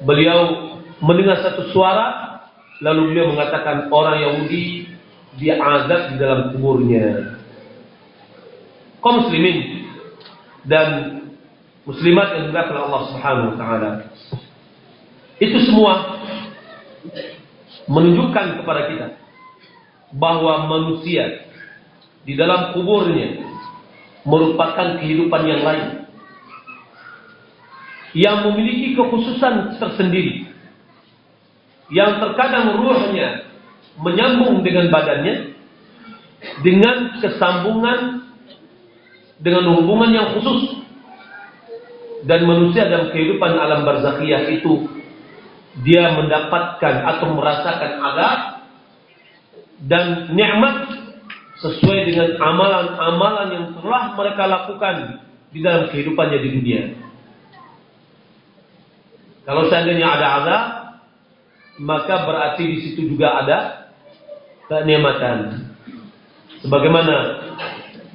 Beliau mendengar satu suara lalu beliau mengatakan orang Yahudi dia azab di dalam kuburnya. Kaum muslimin dan muslimat yang dimuliakan Allah Subhanahu wa taala. Itu semua menunjukkan kepada kita bahwa manusia di dalam kuburnya merupakan kehidupan yang lain yang memiliki kekhususan tersendiri yang terkadang ruhnya menyambung dengan badannya dengan kesambungan dengan hubungan yang khusus dan manusia dalam kehidupan alam barzakhiyah itu dia mendapatkan atau merasakan azab dan nikmat sesuai dengan amalan-amalan yang telah mereka lakukan di dalam kehidupannya di dunia. Kalau seandainya ada azab, maka berarti di situ juga ada kenikmatan. Sebagaimana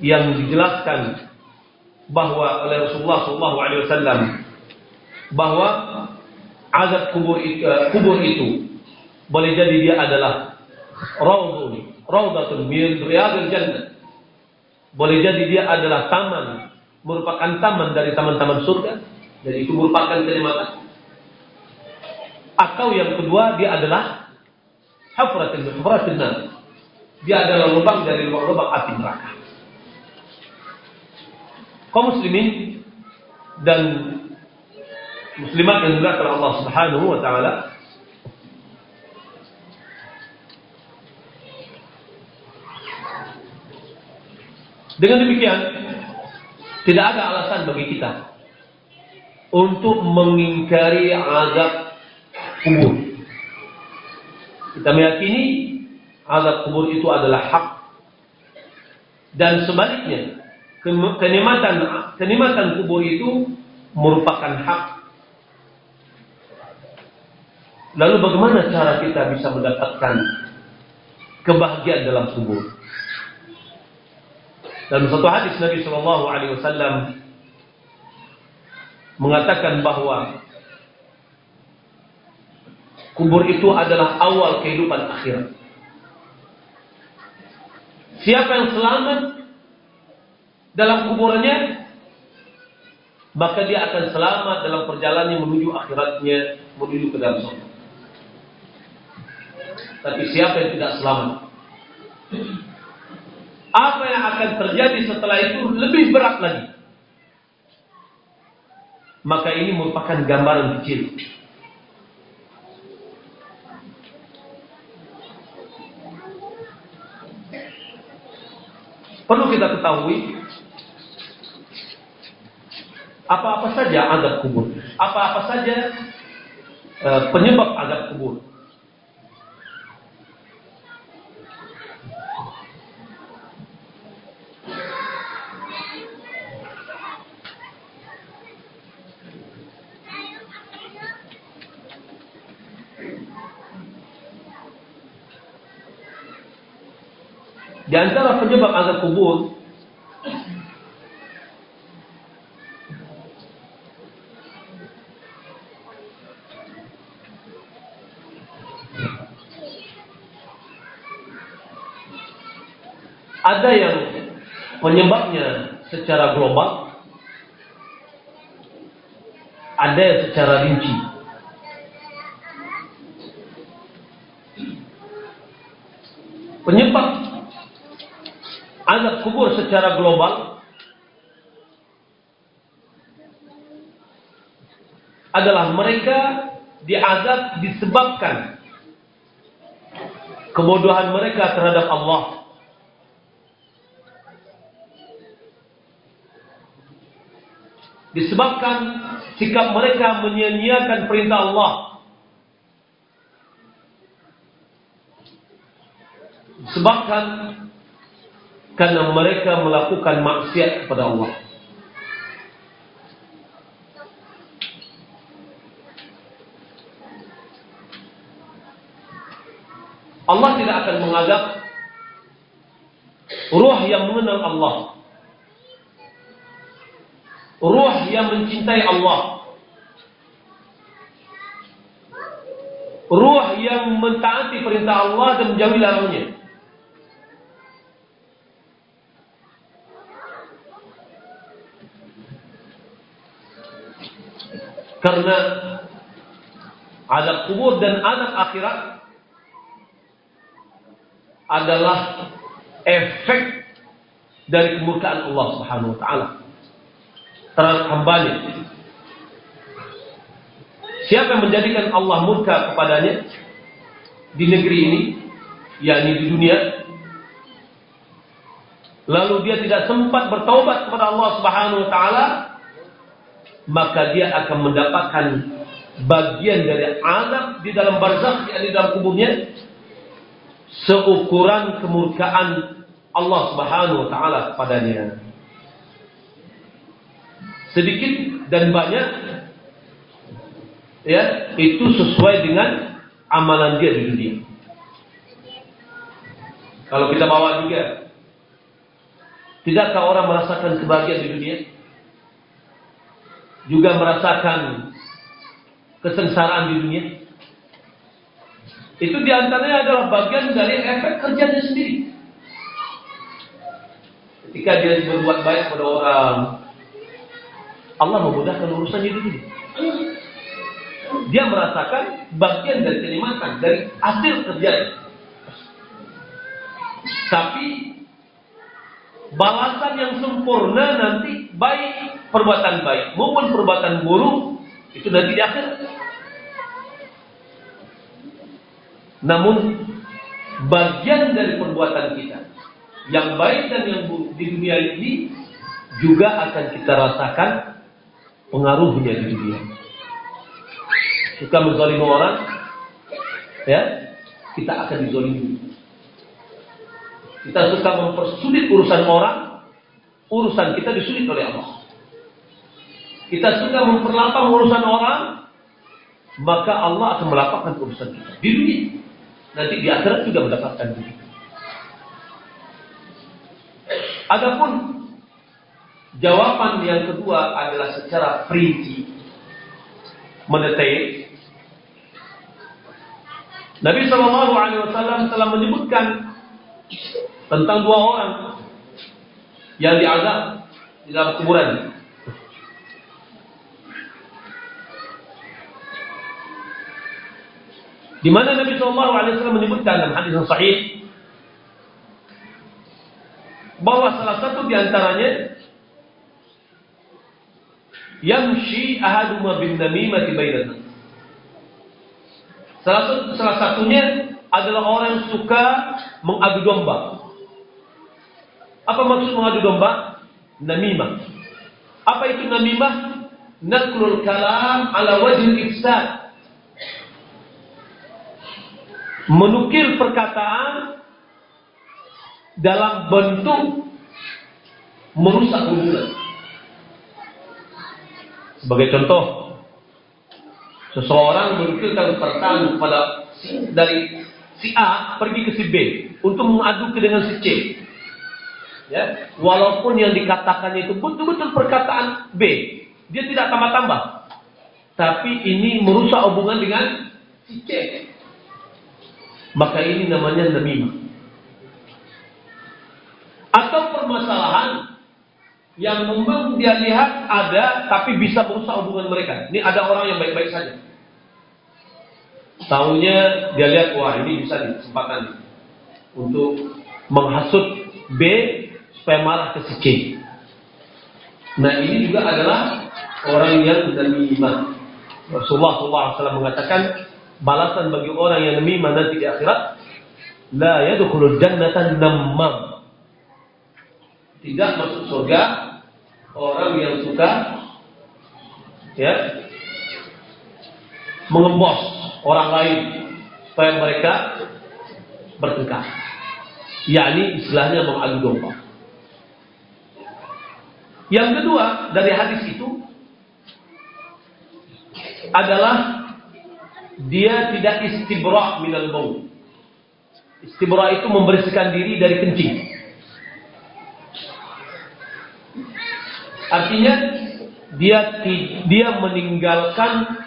yang dijelaskan bahwa oleh Rasulullah SAW bahwa azab kubur itu, kubur itu boleh jadi dia adalah raudun, raudatun min riyadil jannah. Boleh jadi dia adalah taman, merupakan taman dari taman-taman surga. Jadi itu merupakan kenikmatan. Atau yang kedua dia adalah hafratin hafratin Dia adalah lubang dari lubang-lubang api neraka. Kaum muslimin dan muslimat yang dimuliakan Allah Subhanahu wa taala Dengan demikian, tidak ada alasan bagi kita untuk mengingkari azab kubur. Kita meyakini azab kubur itu adalah hak. Dan sebaliknya, kenikmatan kenikmatan kubur itu merupakan hak. Lalu bagaimana cara kita bisa mendapatkan kebahagiaan dalam kubur? Dalam satu hadis Nabi Shallallahu Alaihi Wasallam mengatakan bahwa kubur itu adalah awal kehidupan akhirat. Siapa yang selamat dalam kuburnya, maka dia akan selamat dalam perjalanan menuju akhiratnya, menuju ke dalam surga. Tapi siapa yang tidak selamat, apa yang akan terjadi setelah itu lebih berat lagi. Maka ini merupakan gambaran kecil Perlu kita ketahui apa-apa saja adab kubur, apa-apa saja uh, penyebab adab kubur. Di antara penyebab azab kubur ada yang penyebabnya secara global, ada yang secara rinci. Penyebab azab kubur secara global adalah mereka diazab disebabkan kebodohan mereka terhadap Allah. Disebabkan sikap mereka menyia-nyiakan perintah Allah. Disebabkan karena mereka melakukan maksiat kepada Allah. Allah tidak akan mengadab ruh yang mengenal Allah. Ruh yang mencintai Allah. Ruh yang mentaati perintah Allah dan menjauhi larangannya. Karena adab kubur dan adab akhirat adalah efek dari kemurkaan Allah Subhanahu wa taala terhadap hambanya. Siapa yang menjadikan Allah murka kepadanya di negeri ini, yakni di dunia, lalu dia tidak sempat bertaubat kepada Allah Subhanahu wa taala, maka dia akan mendapatkan bagian dari azab di dalam barzakh di dalam kuburnya seukuran kemurkaan Allah Subhanahu wa taala kepadanya. Sedikit dan banyak ya, itu sesuai dengan amalan dia di dunia. Kalau kita bawa juga Tidakkah orang merasakan kebahagiaan di dunia? Juga merasakan kesengsaraan di dunia. Itu di antaranya adalah bagian dari efek kerjanya sendiri. Ketika dia berbuat baik pada orang, Allah memudahkan urusannya di dunia. Dia merasakan bagian dari kenikmatan, dari hasil kerjanya. Tapi balasan yang sempurna nanti baik perbuatan baik maupun perbuatan buruk itu nanti di akhir. Namun bagian dari perbuatan kita yang baik dan yang buruk di dunia ini juga akan kita rasakan pengaruhnya di dunia. Suka menzalimi orang, ya, kita akan dizolimi. Kita suka mempersulit urusan orang, urusan kita disulit oleh Allah. Kita suka memperlapang urusan orang, maka Allah akan melapangkan urusan kita di dunia. Nanti di akhirat juga mendapatkan dunia. Adapun jawaban yang kedua adalah secara perinci, mendetail. Nabi Shallallahu Alaihi Wasallam telah menyebutkan tentang dua orang yang diazab di dalam kuburan. Di mana Nabi Shallallahu Alaihi Wasallam menyebutkan dalam hadis yang sahih bahwa salah satu di antaranya yamshi ahaduma bin namimati bainan Salah satu salah satunya adalah orang yang suka mengadu domba. Apa maksud mengadu domba? Namimah. Apa itu namimah? Naklul kalam ala wajil ifsad menukil perkataan dalam bentuk merusak hubungan. Sebagai contoh, seseorang menukilkan perkataan kepada si, dari si A pergi ke si B untuk mengadu ke dengan si C. Ya, walaupun yang dikatakan itu betul-betul perkataan B, dia tidak tambah-tambah. Tapi ini merusak hubungan dengan si C maka ini namanya namimah. Atau permasalahan yang memang dia lihat ada tapi bisa merusak hubungan mereka. Ini ada orang yang baik-baik saja. Tahunya dia lihat wah ini bisa nih kesempatan untuk menghasut B supaya marah ke si C. Nah ini juga adalah orang yang namimah. Rasulullah SAW mengatakan balasan bagi orang yang namimah nanti di akhirat la yadkhulul jannata namam tidak masuk surga orang yang suka ya mengembos orang lain supaya mereka bertengkar yakni istilahnya mengadu domba yang kedua dari hadis itu adalah dia tidak istibra minal bau. Istibra itu membersihkan diri dari kencing. Artinya dia dia meninggalkan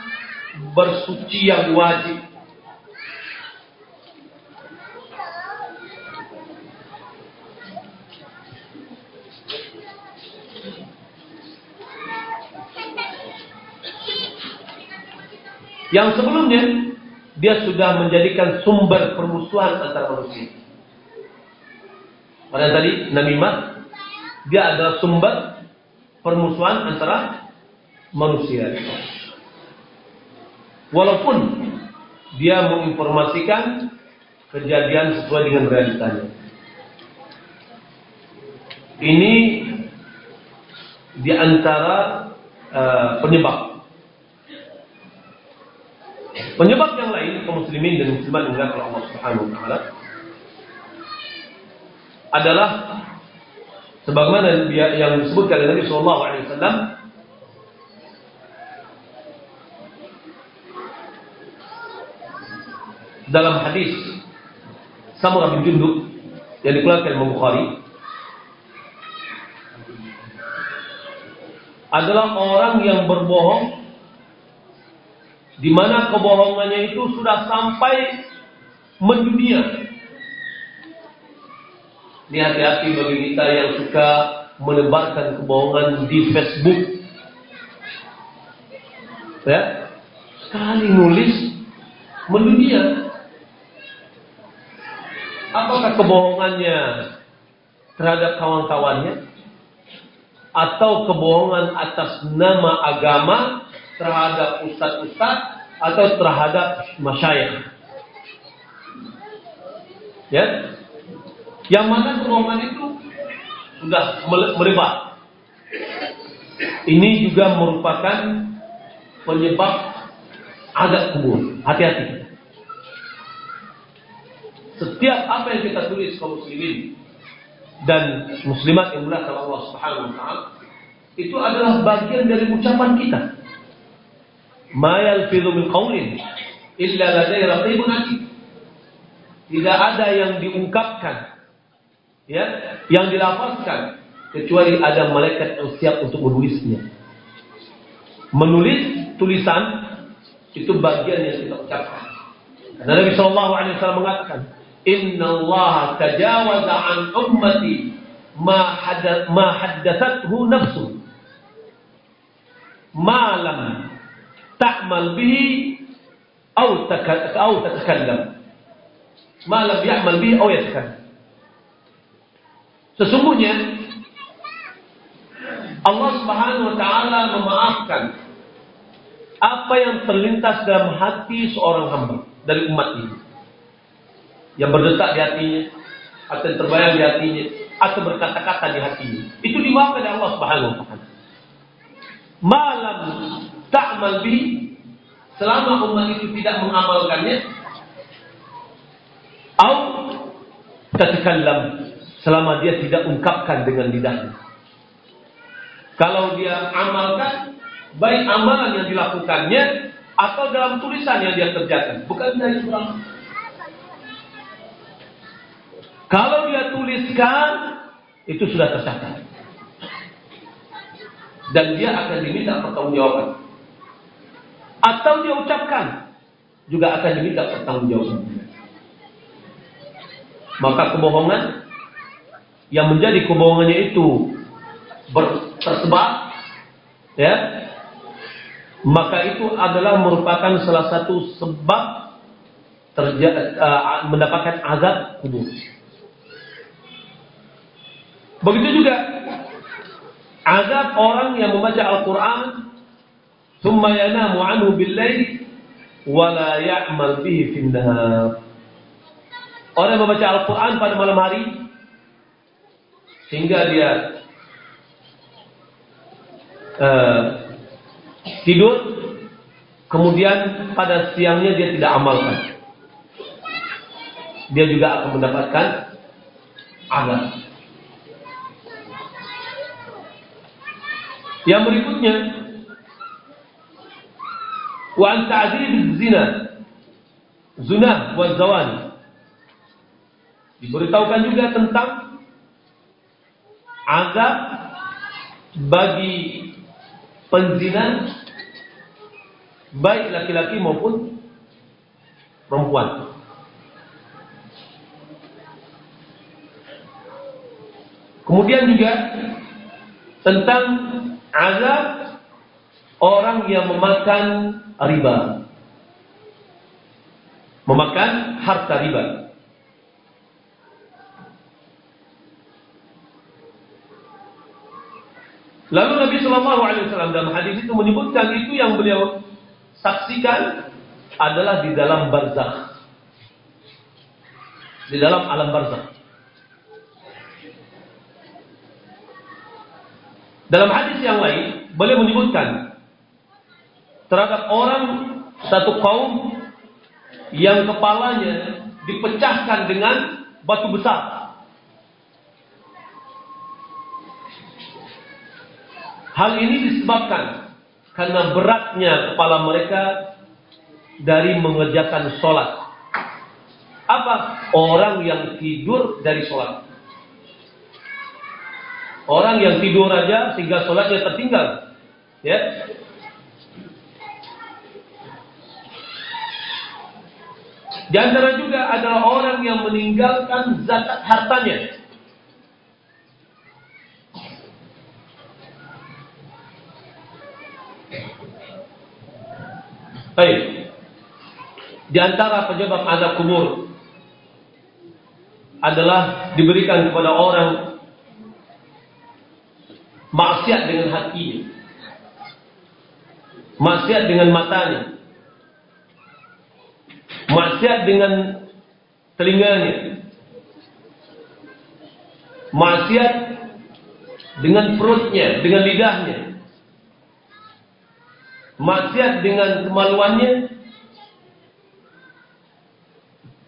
bersuci yang wajib. Yang sebelumnya dia sudah menjadikan sumber permusuhan antara manusia. Pada tadi namimah dia adalah sumber permusuhan antara manusia. Walaupun dia menginformasikan kejadian sesuai dengan realitanya. Ini di antara uh, penyebab Penyebab yang lain kaum muslimin dan muslimat yang oleh Allah Subhanahu wa taala adalah sebagaimana yang disebutkan oleh Nabi sallallahu alaihi wasallam dalam hadis Samurah bin Jundub yang dikeluarkan Imam Bukhari adalah orang yang berbohong di mana kebohongannya itu sudah sampai mendunia. Ini hati-hati bagi kita yang suka menebarkan kebohongan di Facebook. Ya, sekali nulis mendunia. Apakah kebohongannya terhadap kawan-kawannya? Atau kebohongan atas nama agama terhadap ustadz-ustadz atau terhadap masyayikh. Ya. Yang mana kebohongan itu sudah melebar. Ini juga merupakan penyebab agak kubur. Hati-hati. setiap apa yang kita tulis kaum muslimin dan muslimat yang mulia Allah Subhanahu wa taala itu adalah bagian dari ucapan kita. Ma yalfidhu min qawlin illa ladai raqibun. Tidak ada yang diungkapkan ya, yang dilafazkan kecuali ada malaikat yang siap untuk menulisnya. Menulis tulisan itu bagian yang kita ucapkan. Karena Nabi Shallallahu Alaihi Wasallam mengatakan, Inna Allah tajawaza an ummati ma hadat ma haddathathu nafsu ma lam ta'mal bihi atau tatakallam ma lam ya'mal bihi yatakallam Sesungguhnya Allah Subhanahu wa taala memaafkan apa yang terlintas dalam hati seorang hamba dari umat ini. Yang berdetak di hatinya, atau yang terbayang di hatinya, atau berkata-kata di hatinya. Itu dimaafkan oleh Allah Subhanahu wa taala. Malam ta'mal bi selama umat itu tidak mengamalkannya atau tatakallam selama dia tidak ungkapkan dengan lidahnya. Kalau dia amalkan, baik amalan yang dilakukannya atau dalam tulisan yang dia kerjakan, bukan dari Quran. Kalau dia tuliskan, itu sudah tercatat. Dan dia akan diminta pertanggungjawaban. Atau dia ucapkan, juga akan diminta pertanggungjawaban. Maka kebohongan yang menjadi kebohongannya itu tersebar ya maka itu adalah merupakan salah satu sebab terja, uh, mendapatkan azab kubur. Begitu juga azab orang yang membaca Al-Qur'an thumma yanamu anhu bil-lail wa la ya'mal bihi fin Orang yang membaca Al-Qur'an pada malam hari sehingga dia uh, tidur, kemudian pada siangnya dia tidak amalkan. Dia juga akan mendapatkan azab. Yang berikutnya, wa an zina, zina wa. Diberitahukan juga tentang azab bagi penzina baik laki-laki maupun perempuan. Kemudian juga tentang azab orang yang memakan riba. Memakan harta riba. Lalu Nabi Shallallahu Alaihi Wasallam dalam hadis itu menyebutkan itu yang beliau saksikan adalah di dalam barzakh, di dalam alam barzakh. Dalam hadis yang lain, beliau menyebutkan terhadap orang satu kaum yang kepalanya dipecahkan dengan batu besar. Hal ini disebabkan karena beratnya kepala mereka dari mengerjakan sholat. Apa? Orang yang tidur dari sholat. Orang yang tidur aja sehingga sholatnya tertinggal. Ya, Di antara juga adalah orang yang meninggalkan zakat hartanya. Baik. Di antara penyebab azab kubur adalah diberikan kepada orang maksiat dengan hatinya. Maksiat dengan matanya. Maksiat dengan telinganya. Maksiat dengan perutnya, dengan lidahnya maksiat dengan kemaluannya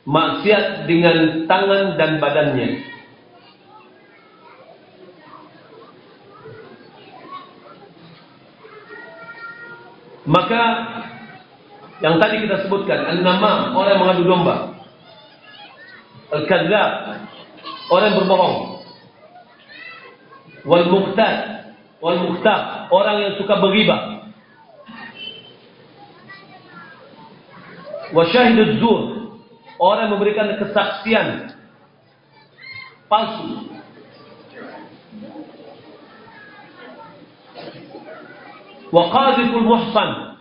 maksiat dengan tangan dan badannya. Maka yang tadi kita sebutkan, an-namam, orang yang mengadu domba. Al-kadzab, orang yang berbohong. Wal muqtad, wal muqtab, orang yang suka bergibah. Wa syahiduz zur, orang yang memberikan kesaksian palsu. Wa qadhiful muhsan,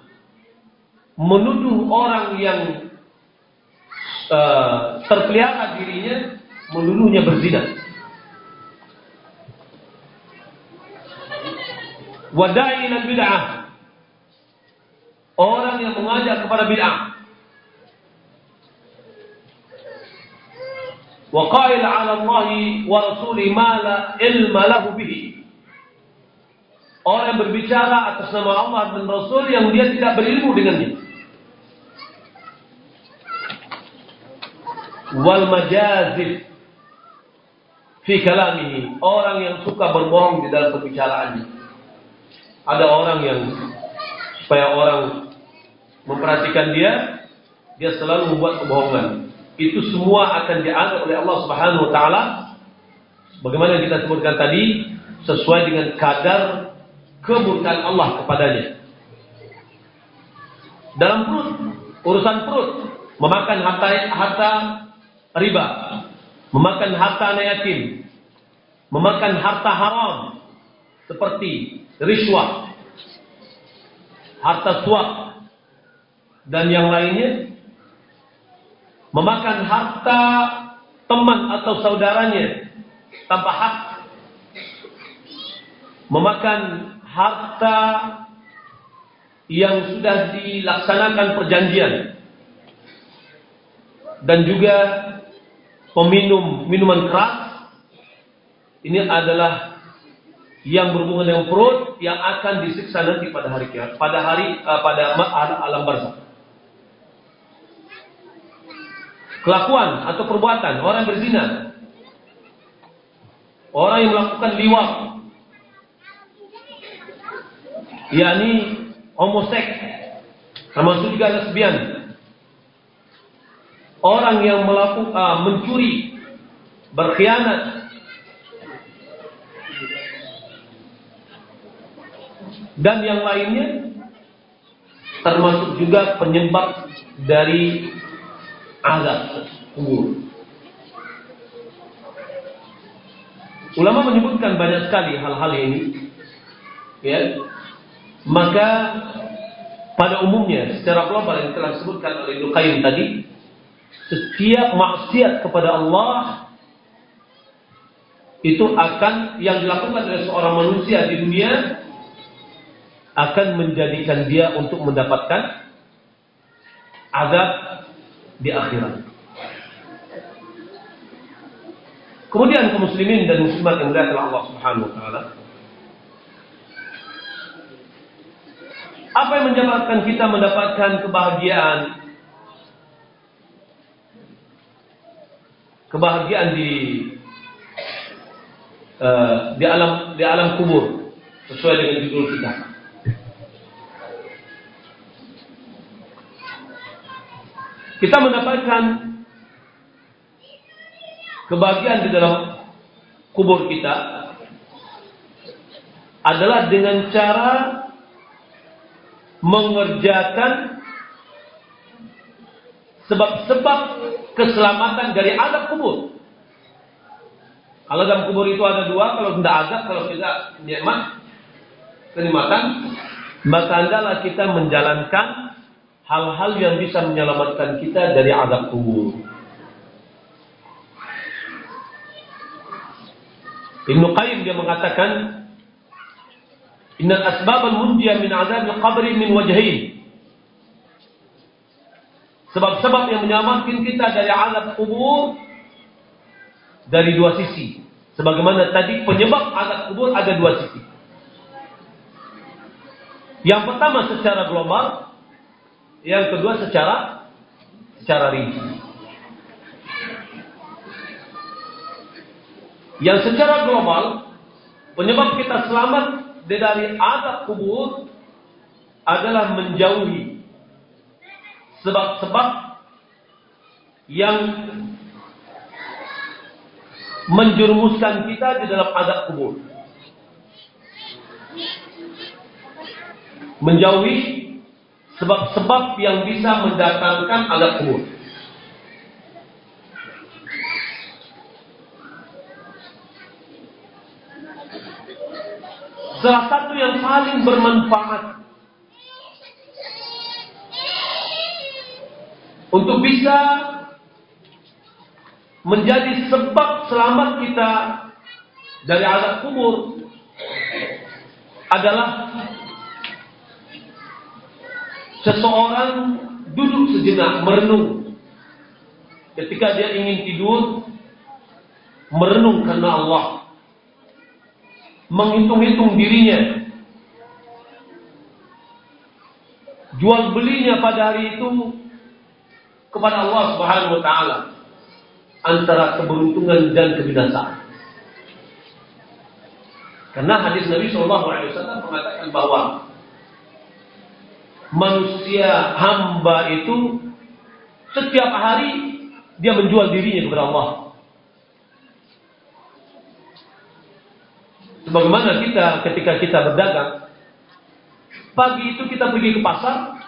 menuduh orang yang uh, terpelihara dirinya menuduhnya berzina. Wadai dan bid'ah. Orang yang mengajak kepada bid'ah. Wa qail 'ala Allah wa rasuli ma la ilma lahu bihi. Orang yang berbicara atas nama Allah dan Rasul yang dia tidak berilmu dengannya. Wal majazib fi kalamihi. Orang yang suka berbohong di dalam perbicaraannya ada orang yang supaya orang memperhatikan dia dia selalu membuat kebohongan. Itu semua akan dianggap oleh Allah Subhanahu wa taala. Bagaimana kita sebutkan tadi sesuai dengan kadar kemurkaan Allah kepadanya. Dalam perut urusan perut memakan harta harta riba, memakan harta anak yatim, memakan harta haram seperti riswah, harta suap dan yang lainnya, memakan harta teman atau saudaranya tanpa hak, memakan harta yang sudah dilaksanakan perjanjian dan juga peminum minuman keras. Ini adalah yang berhubungan dengan perut yang akan disiksa nanti pada hari kiamat, pada hari uh, pada alam barzakh. Kelakuan atau perbuatan orang berzina, orang yang melakukan liwat, yakni homoseks, termasuk juga lesbian, orang yang melakukan uh, mencuri, berkhianat, dan yang lainnya termasuk juga penyebab dari azab kubur. Ulama menyebutkan banyak sekali hal-hal ini. Ya. Maka pada umumnya secara global yang telah disebutkan oleh Ibnu tadi setiap maksiat kepada Allah itu akan yang dilakukan oleh seorang manusia di dunia akan menjadikan dia untuk mendapatkan azab di akhirat. Kemudian kaum muslimin dan muslimat yang dimuliakan Allah Subhanahu wa taala. Apa yang menyebabkan kita mendapatkan kebahagiaan kebahagiaan di uh, di alam di alam kubur sesuai dengan judul kita. Kita mendapatkan kebahagiaan di dalam kubur kita adalah dengan cara mengerjakan sebab-sebab keselamatan dari adab kubur. Kalau dalam kubur itu ada dua, kalau tidak azab, kalau tidak nikmat, kenikmatan, maka adalah kita menjalankan hal-hal yang bisa menyelamatkan kita dari adab kubur. Ibnu Qayyim dia mengatakan, Innal asbab al-munjiyah min azab al-qabri min wajhain. Sebab-sebab yang menyelamatkan kita dari azab kubur dari dua sisi. Sebagaimana tadi penyebab azab kubur ada dua sisi. Yang pertama secara global, yang kedua secara secara rinci. Yang secara global penyebab kita selamat dari azab kubur adalah menjauhi sebab-sebab yang menjerumuskan kita di dalam adab kubur. Menjauhi sebab-sebab yang bisa mendatangkan adab kubur. Salah satu yang paling bermanfaat untuk bisa menjadi sebab selamat kita dari azab kubur adalah seseorang duduk sejenak merenung ketika dia ingin tidur merenung karena Allah menghitung-hitung dirinya. Jual belinya pada hari itu kepada Allah Subhanahu wa taala antara keberuntungan dan kebinasaan. Karena hadis Nabi Shallallahu Alaihi Wasallam mengatakan bahwa manusia hamba itu setiap hari dia menjual dirinya kepada Allah. Sebagaimana kita ketika kita berdagang, pagi itu kita pergi ke pasar,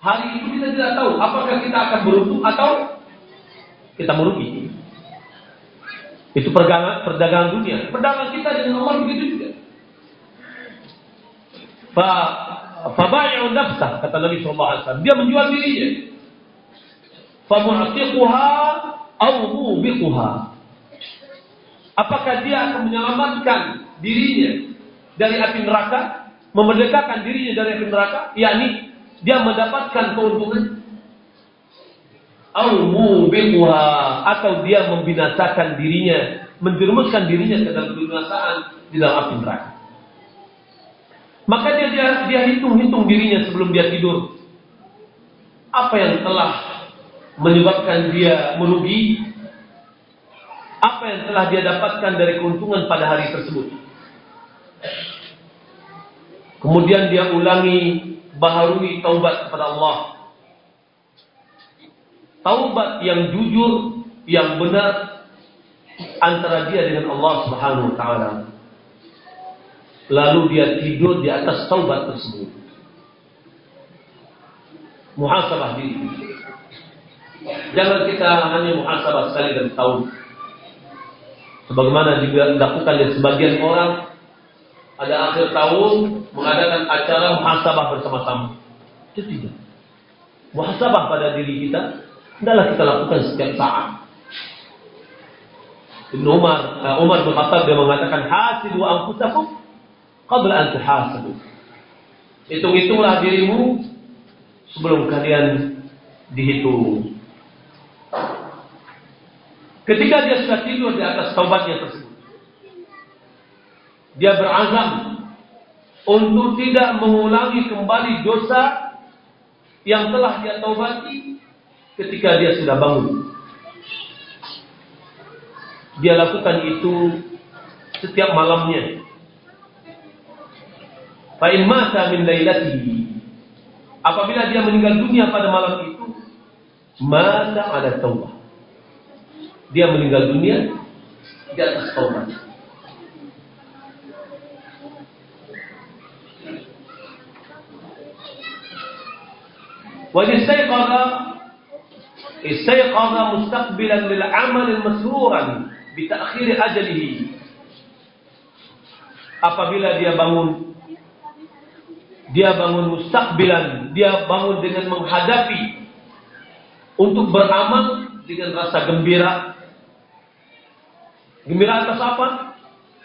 hari itu kita tidak tahu apakah kita akan beruntung atau kita merugi. Itu perdagangan, perdagangan dunia. Perdagangan kita dengan Allah begitu juga. Fa fabayu nafsah kata Nabi sallallahu alaihi wasallam. Dia menjual dirinya. Fa mu'tiquha aw mubiquha. Apakah dia akan menyelamatkan dirinya dari api neraka, memerdekakan dirinya dari api neraka, yakni dia mendapatkan keuntungan atau dia membinasakan dirinya, menjerumuskan dirinya ke dalam kebinasaan di dalam api neraka. Maka dia dia, dia hitung-hitung dirinya sebelum dia tidur. Apa yang telah menyebabkan dia merugi apa yang telah dia dapatkan dari keuntungan pada hari tersebut. Kemudian dia ulangi baharui taubat kepada Allah. Taubat yang jujur, yang benar antara dia dengan Allah Subhanahu wa taala. Lalu dia tidur di atas taubat tersebut. Muhasabah diri. Jangan kita hanya muhasabah sekali dan tahun sebagaimana juga dilakukan di sebagian orang ada akhir tahun mengadakan acara muhasabah bersama-sama. Itu tidak. Muhasabah pada diri kita adalah kita lakukan setiap saat. Ibn Umar, uh, Umar bin Khattab dia mengatakan hasibu anfusakum qabla an tuhasabu. Hitung-hitunglah dirimu sebelum kalian dihitung. Ketika dia sudah tidur di atas taubatnya tersebut. Dia berazam untuk tidak mengulangi kembali dosa yang telah dia taubati ketika dia sudah bangun. Dia lakukan itu setiap malamnya. Fa'in mata min lailatihi. Apabila dia meninggal dunia pada malam itu, mata ada taubat dia meninggal dunia di atas taubat. والاستيقظ استيقظ مستقبلا للعمل مسرورا بتأخير أجله apabila dia bangun dia bangun mustakbilan dia bangun dengan menghadapi untuk beramal dengan rasa gembira Gembira atas apa?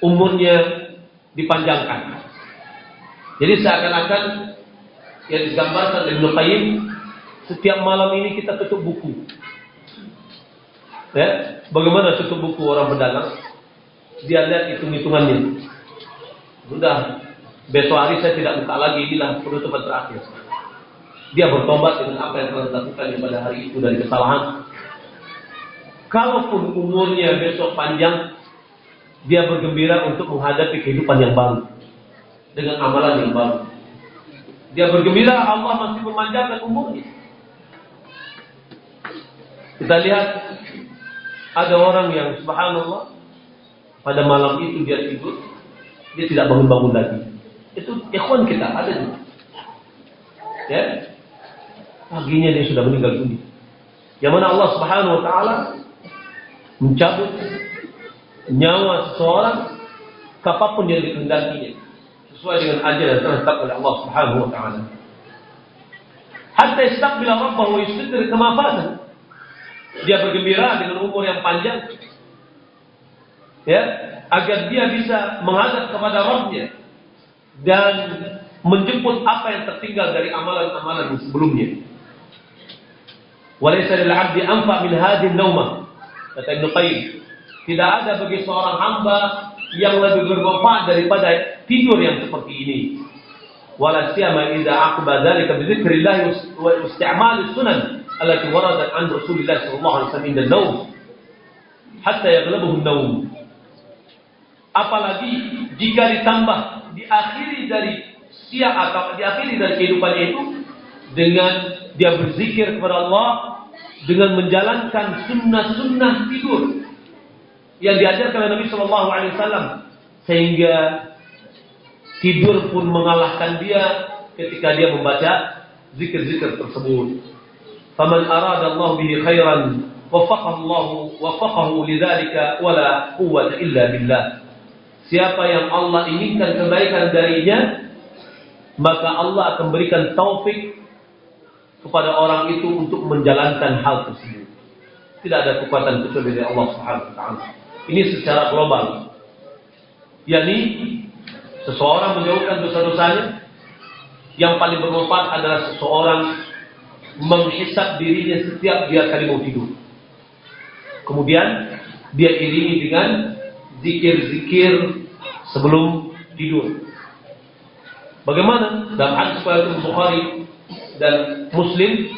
Umurnya dipanjangkan. Jadi seakan-akan yang digambarkan oleh Qayyim setiap malam ini kita tutup buku. Ya, bagaimana tutup buku orang berdagang? Dia lihat hitung-hitungannya. Sudah, besok hari saya tidak buka lagi, inilah penutupan terakhir. Dia bertobat dengan apa yang telah dilakukan pada hari itu dari kesalahan kalaupun umurnya besok panjang, dia bergembira untuk menghadapi kehidupan yang baru dengan amalan yang baru. Dia bergembira Allah masih memanjangkan umurnya. Kita lihat ada orang yang subhanallah pada malam itu dia tidur, dia tidak bangun-bangun lagi. Itu ikhwan kita ada juga. Ya. Paginya dia sudah meninggal dunia. Yang mana Allah Subhanahu wa taala mencabut nyawa seseorang kapan pun yang dikehendakinya sesuai dengan ajal yang telah ditetapkan oleh Allah Subhanahu wa taala. Hatta istaqbila rabbahu wa yustadrik kama. Dia bergembira dengan umur yang panjang. Ya, agar dia bisa menghadap kepada Rabbnya dan menjemput apa yang tertinggal dari amalan-amalan sebelumnya. Walaysa lil 'abdi anfa min hadhihi an-nawmah. Kata Ibnu Qayyim, tidak ada bagi seorang hamba yang lebih bermanfaat daripada tidur yang seperti ini. Wala siyama idza aqba dzalika bi dzikrillah wa isti'mal sunan allati waradat an Rasulillah sallallahu alaihi wasallam inda naum hatta yaghlabuhu an-naum. Apalagi jika ditambah diakhiri dari siang atau diakhiri dari kehidupannya itu dengan dia berzikir kepada Allah dengan menjalankan sunnah-sunnah tidur yang diajarkan oleh Nabi Shallallahu Alaihi Wasallam sehingga tidur pun mengalahkan dia ketika dia membaca zikir-zikir tersebut. Faman arada Allah bihi khairan wafaqahu Allah wafaqahu lidzalika wala quwwata illa billah. Siapa yang Allah inginkan kebaikan darinya, maka Allah akan berikan taufik kepada orang itu untuk menjalankan hal tersebut. Tidak ada kekuatan kecuali dari Allah Subhanahu wa taala. Ini secara global. yakni seseorang menjauhkan dosa-dosanya yang paling bermanfaat adalah seseorang menghisap dirinya setiap dia kali mau tidur. Kemudian dia iringi dengan zikir-zikir sebelum tidur. Bagaimana dalam hadis Bukhari dan Muslim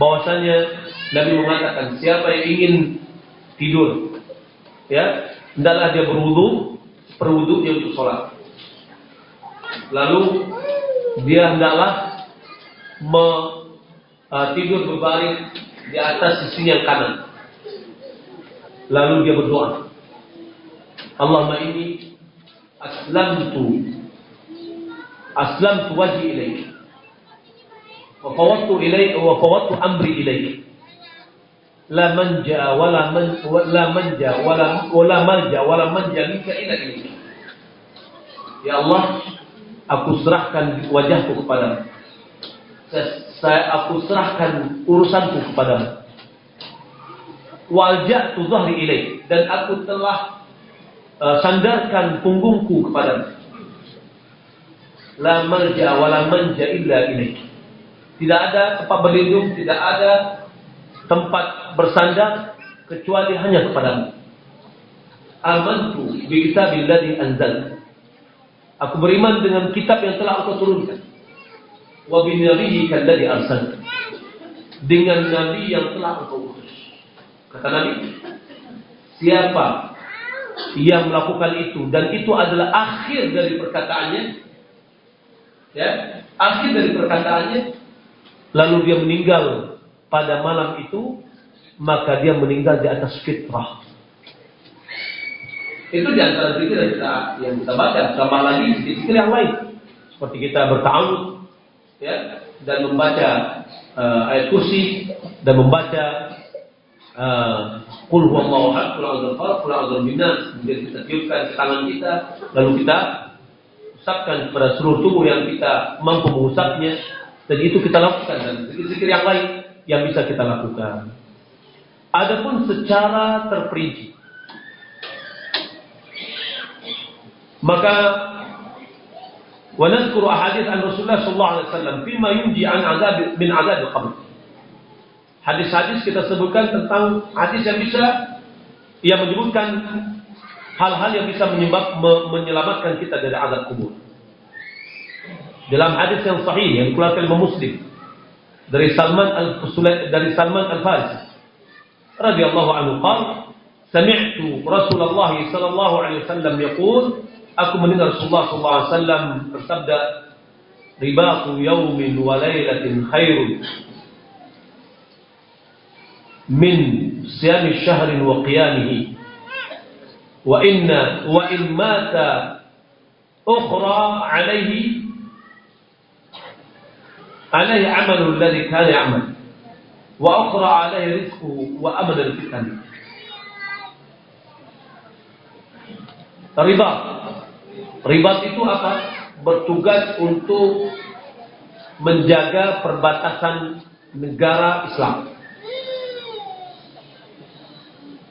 bahwasanya Nabi mengatakan siapa yang ingin tidur ya hendaklah dia berwudu dia untuk sholat lalu dia hendaklah me, uh, tidur berbaring di atas sisi yang kanan lalu dia berdoa Allahumma ini aslamtu aslamtu wajhi ilaik wa fawattu ilaik wa fawattu amri ilaik la manja wala man la manja wala wala malja wala manja minka ila. Ya Allah, aku serahkan wajahku kepadamu. Saya aku serahkan urusanku kepadamu. Walja'tu zahri ilaik dan aku telah uh, sandarkan punggungku kepadamu. La malja wala manja illa ilaik. Tidak ada tempat berlindung, tidak ada tempat bersandar kecuali hanya kepadamu. Amantu bi kitabilladzi anzal. Aku beriman dengan kitab yang telah Engkau turunkan. Arsalta. Dengan nabi yang telah Engkau. Kata Nabi, siapa yang melakukan itu dan itu adalah akhir dari perkataannya ya, akhir dari perkataannya lalu dia meninggal pada malam itu maka dia meninggal di atas fitrah. Itu di antara zikir yang kita, yang kita baca. Tambah lagi zikir yang lain. Seperti kita bertawud ya, dan membaca uh, ayat kursi dan membaca uh, Qul huwallahu ahad, qul a'udzu a'udzu Kemudian kita tiupkan ke tangan kita, lalu kita usapkan pada seluruh tubuh yang kita mampu mengusapnya. Dan itu kita lakukan dan zikir-zikir yang lain yang bisa kita lakukan. Adapun secara terperinci. Maka ونذكر أحاديث عن رسول الله صلى الله عليه وسلم فيما ينجي عن عذاب من عذاب القبر. Hadis-hadis kita sebutkan tentang hadis yang bisa yang menyebutkan hal-hal yang bisa menyebab menyelamatkan kita dari azab kubur. Dalam hadis yang sahih yang dikeluarkan oleh Muslim dari Salman al dari Salman al Farisi radhiyallahu anhu qala sami'tu Rasulullah sallallahu alaihi wasallam yaqul aku mendengar Rasulullah sallallahu alaihi wasallam bersabda ribatu yaumin wa lailatin khairun min siyami syahrin wa qiyamihi wa inna wa in mata ukhra alaihi عليه عمل الذي كان يعمل وأخرى عليه رزقه وأمن الفتن Ribat. Ribat itu apa? Bertugas untuk menjaga perbatasan negara Islam.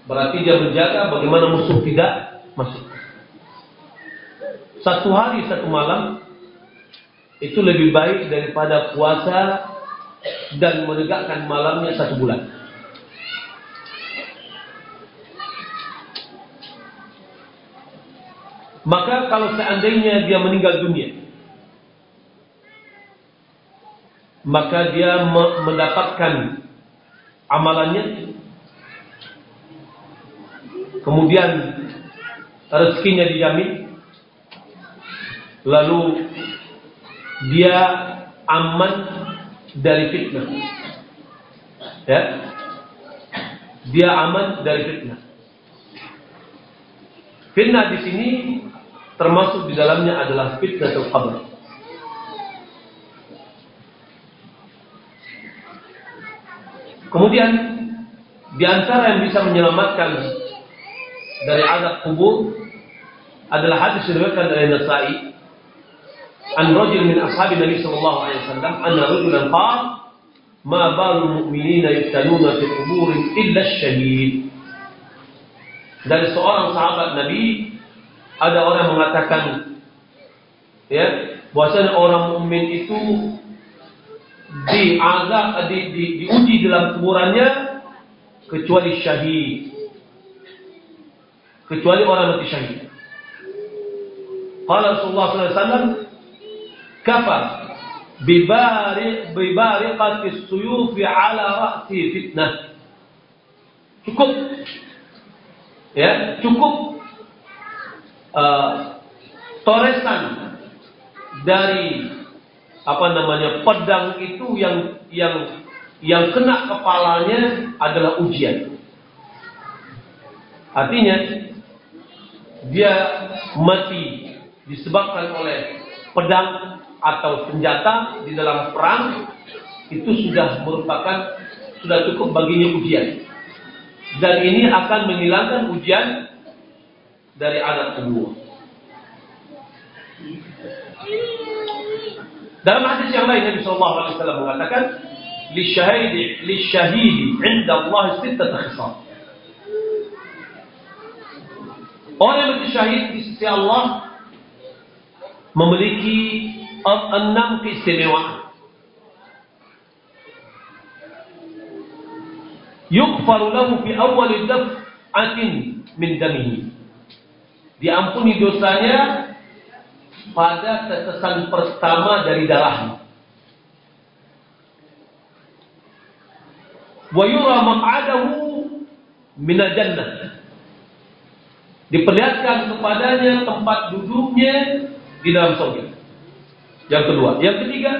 Berarti dia menjaga bagaimana musuh tidak masuk. Satu hari satu malam itu lebih baik daripada puasa dan menegakkan malamnya satu bulan. Maka kalau seandainya dia meninggal dunia, maka dia mendapatkan amalannya, kemudian rezekinya dijamin, lalu dia aman dari fitnah. Ya. Dia aman dari fitnah. Fitnah di sini termasuk di dalamnya adalah fitnah qabr. Kemudian di antara yang bisa menyelamatkan dari azab kubur adalah hadis diriwayatkan oleh Nasa'i an rajul min ashabi Nabi sallallahu alaihi wasallam anna rajulan qala ma balul mu'minina yuftanuna fi quburin illa syahid dari seorang sahabat Nabi ada orang mengatakan ya bahwasanya orang mukmin itu diazab di, di, diuji dalam kuburannya kecuali syahid. Kecuali orang mati syahid. Qala Rasulullah sallallahu alaihi wasallam kafar bibari bibariqati suyufi ala ra'si fitnah. Cukup. Ya cukup uh, toresan dari apa namanya pedang itu yang yang yang kena kepalanya adalah ujian. Artinya dia mati disebabkan oleh pedang atau senjata di dalam perang itu sudah merupakan sudah cukup baginya ujian. Dan ini akan menghilangkan ujian dari anak kubur. Dalam hadis yang lain Nabi Shallallahu Alaihi Wasallam mengatakan, "Lishahidi, lishahidi, inda Allah sittat khisal." Orang yang mati syahid di sisi Allah memiliki enam keistimewaan. Yukfaru lahu fi awal daf'atin min damihi diampuni dosanya pada tetesan pertama dari darahnya. Wa yura maq'adahu jannah. Diperlihatkan kepadanya tempat duduknya di dalam surga. Yang kedua, yang ketiga,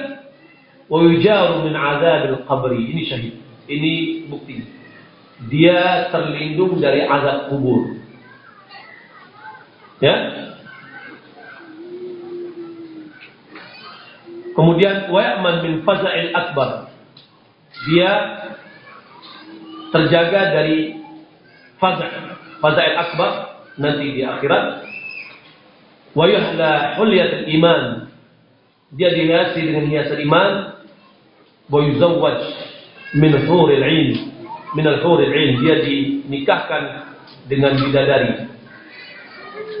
wa yujaru min azabil qabri. Ini syahid. Ini bukti. Dia terlindung dari azab kubur. Ya. Kemudian wa'man min faza'il akbar. Dia terjaga dari faza' faza'il akbar nanti di akhirat. Wa yuhla hulyat iman. Dia dihiasi dengan hiasan iman. Wa yuzawwaj min huril 'ain. Min al-huril 'ain. Dia dinikahkan dengan bidadari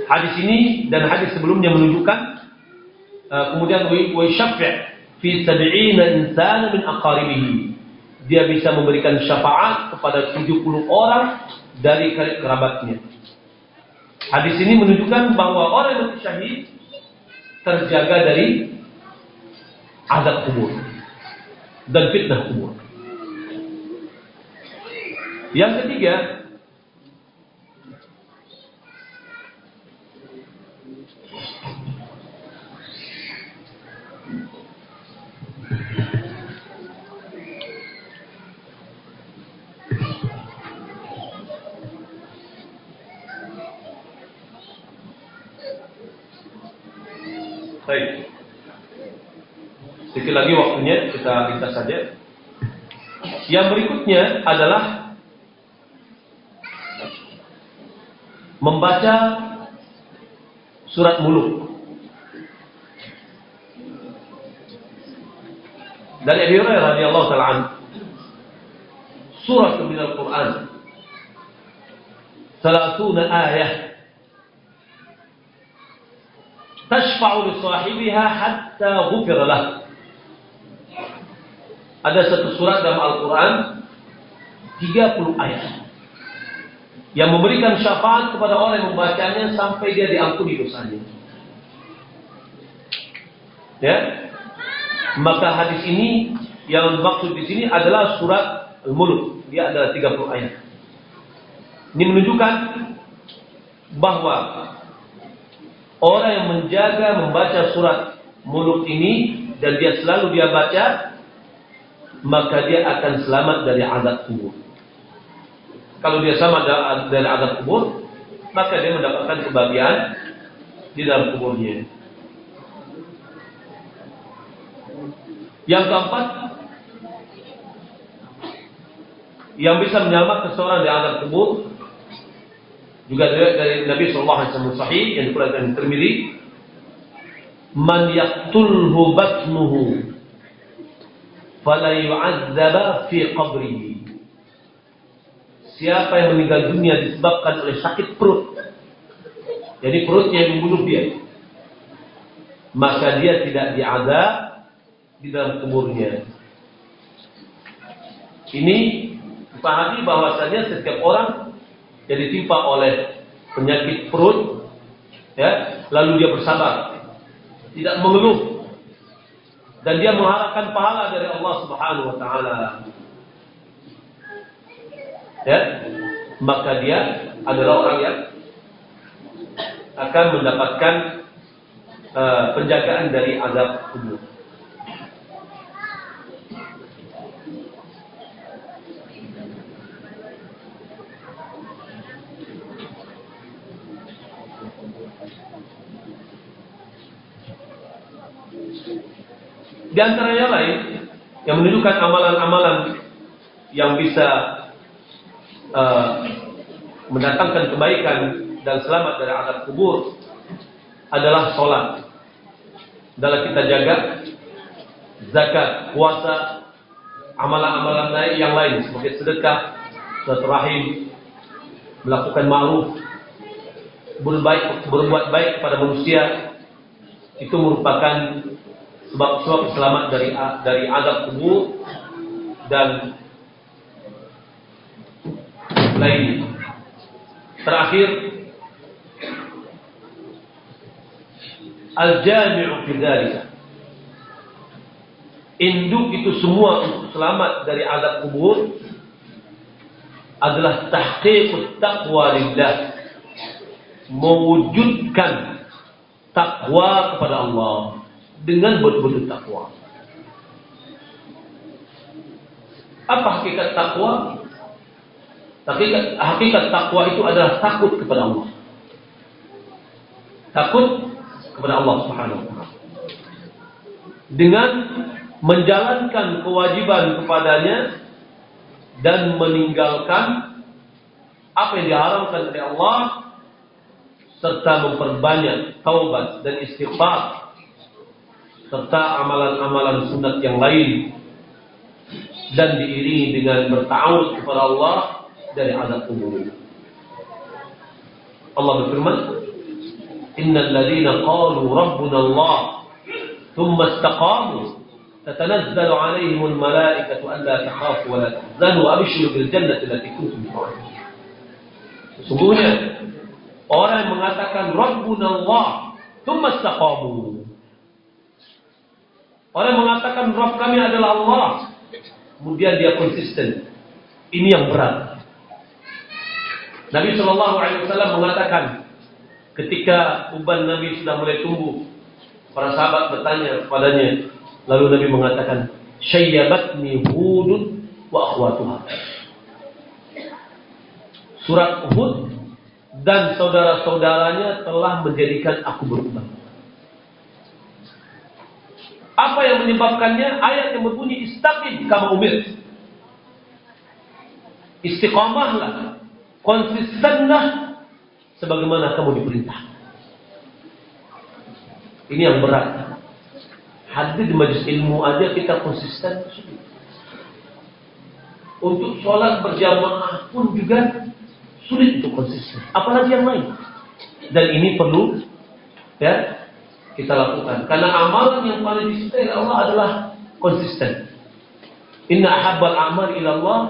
Hadis ini dan hadis sebelumnya menunjukkan uh, kemudian wa syafi' fi sab'ina insana min aqaribihi. Dia bisa memberikan syafaat kepada 70 orang dari kerabatnya. Hadis ini menunjukkan bahwa orang yang syahid terjaga dari azab kubur dan fitnah kubur. Yang ketiga, Baik. Sedikit lagi waktunya kita lintas saja. Yang berikutnya adalah membaca surat muluk. Dari Abi Hurairah radhiyallahu taala surah min Al-Qur'an 30 ayah tashfa'u li sahibiha hatta ghufira lah. Ada satu surat dalam Al-Quran 30 ayat yang memberikan syafaat kepada orang yang membacanya sampai dia diampuni dosanya. Ya, maka hadis ini yang maksud di sini adalah surat Al-Mulk. Dia adalah 30 ayat. Ini menunjukkan bahwa Orang yang menjaga membaca surat muluk ini dan dia selalu dia baca, maka dia akan selamat dari azab kubur. Kalau dia selamat dari azab kubur, maka dia mendapatkan kebahagiaan di dalam kuburnya. Yang keempat, yang bisa menyelamatkan seorang dari azab kubur juga dari, Nabi sallallahu alaihi wasallam sahih yang dikeluarkan Tirmizi man yaqtulhu batnuhu fala yu'adzaba fi qabrihi. Siapa yang meninggal dunia disebabkan oleh sakit perut? Jadi perutnya yang membunuh dia. Maka dia tidak diazab di dalam kuburnya. Ini dipahami bahwasanya setiap orang yang ditimpa oleh penyakit perut, ya, lalu dia bersabar, tidak mengeluh, dan dia mengharapkan pahala dari Allah Subhanahu Wa Taala, ya, maka dia adalah orang yang akan mendapatkan uh, penjagaan dari azab kubur. Di antara yang lain yang menunjukkan amalan-amalan yang bisa uh, mendatangkan kebaikan dan selamat dari azab kubur adalah sholat. Dalam kita jaga zakat, puasa, amalan-amalan lain yang lain sebagai sedekah, silaturahim, melakukan ma'ruf, berbuat baik kepada manusia itu merupakan sebab-sebab selamat dari dari azab kubur dan lain. Terakhir al-jami'u fi dzalika. Induk itu semua untuk selamat dari azab kubur adalah tahqiqut taqwa lillah. Mewujudkan takwa kepada Allah dengan betul-betul takwa. Apa hakikat takwa? Hakikat, hakikat takwa itu adalah takut kepada Allah. Takut kepada Allah Subhanahu wa taala. Dengan menjalankan kewajiban kepadanya dan meninggalkan apa yang diharamkan oleh Allah serta memperbanyak taubat dan istighfar serta amalan-amalan sunat yang lain dan diiringi dengan bertawud kepada Allah dari azab kubur. Allah berfirman, "Innal ladzina qalu rabbuna Allah thumma istaqamu tatanazzalu 'alaihim al-mala'ikatu alla takhafu wa la tahzanu wa abshiru bil jannati allati kuntum tu'adun." Sesungguhnya orang yang mengatakan Rabbuna Allah thumma istaqamu Orang mengatakan Rabb kami adalah Allah. Kemudian dia konsisten. Ini yang berat. Nabi Shallallahu Alaihi Wasallam mengatakan ketika uban Nabi sudah mulai tumbuh, para sahabat bertanya kepadanya, lalu Nabi mengatakan, Syayyabatni Hudun wa akhwatuha. Surat Hud dan saudara-saudaranya telah menjadikan aku beruban. Apa yang menyebabkannya? Ayat yang berbunyi istaqim kama umir. Istiqamahlah. Konsistenlah sebagaimana kamu diperintah. Ini yang berat. Hadir di majlis ilmu aja kita konsisten. Untuk sholat berjamaah pun juga sulit untuk konsisten. Apalagi yang lain. Dan ini perlu ya kita lakukan. Karena amalan yang paling dicintai Allah adalah konsisten. Inna ahabbal amal ila Allah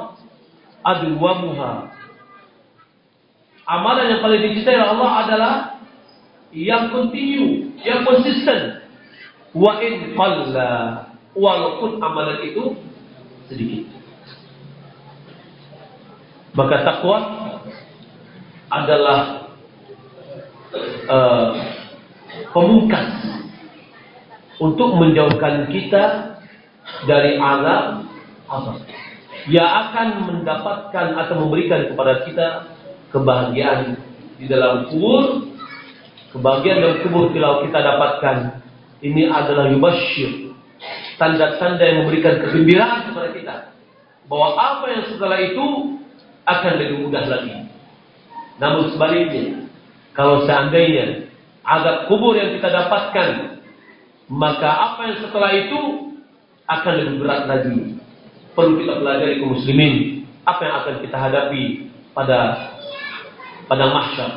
adwamuha. Amalan yang paling dicintai Allah adalah yang kontinu, yang konsisten. Wa in qalla, walaupun amalan itu sedikit. Maka takwa adalah uh, pemungkas untuk menjauhkan kita dari azab azab yang akan mendapatkan atau memberikan kepada kita kebahagiaan di dalam kubur. Kebahagiaan dalam kubur kalau kita dapatkan ini adalah yubashir tanda-tanda yang memberikan kegembiraan kepada kita bahwa apa yang segala itu akan lebih mudah lagi. Namun sebaliknya kalau seandainya azab kubur yang kita dapatkan, maka apa yang setelah itu akan lebih berat lagi. Perlu kita pelajari kaum muslimin apa yang akan kita hadapi pada pada mahsyar.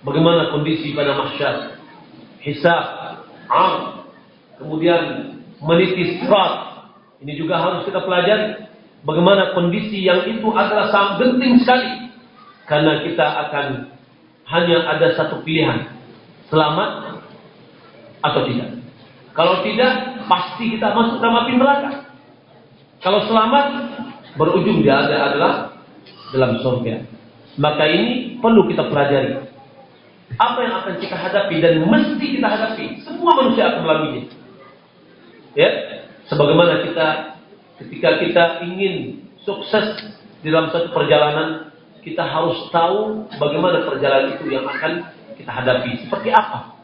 Bagaimana kondisi pada mahsyar? Hisab, am, kemudian meniti sirat. Ini juga harus kita pelajari. Bagaimana kondisi yang itu adalah sangat penting sekali. Karena kita akan hanya ada satu pilihan. Selamat atau tidak. Kalau tidak, pasti kita masuk dalam api neraka. Kalau selamat, berujung dia ada adalah dalam surga. Maka ini perlu kita pelajari. Apa yang akan kita hadapi dan mesti kita hadapi. Semua manusia akan melalui Ya, sebagaimana kita ketika kita ingin sukses di dalam satu perjalanan, kita harus tahu bagaimana perjalanan itu yang akan kita hadapi. Seperti apa?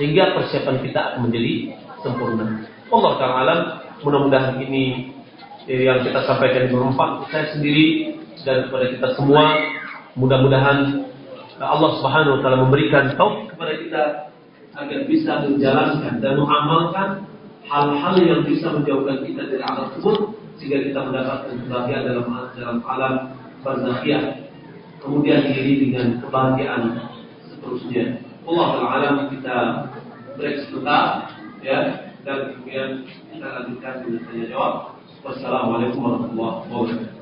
Sehingga persiapan kita akan menjadi sempurna. Allah Ta'ala mudah-mudahan ini eh, yang kita sampaikan bermanfaat saya sendiri dan kepada kita semua. Mudah-mudahan eh, Allah Subhanahu wa taala memberikan taufik kepada kita agar bisa menjalankan dan mengamalkan hal-hal yang bisa menjauhkan kita dari alam kubur sehingga kita mendapatkan kebahagiaan dalam dalam alam barzakhiyah kemudian diri dengan kebahagiaan seterusnya. Allah alam kita break sebentar ya dan kemudian kita lanjutkan dengan tanya jawab. Wassalamualaikum warahmatullahi wabarakatuh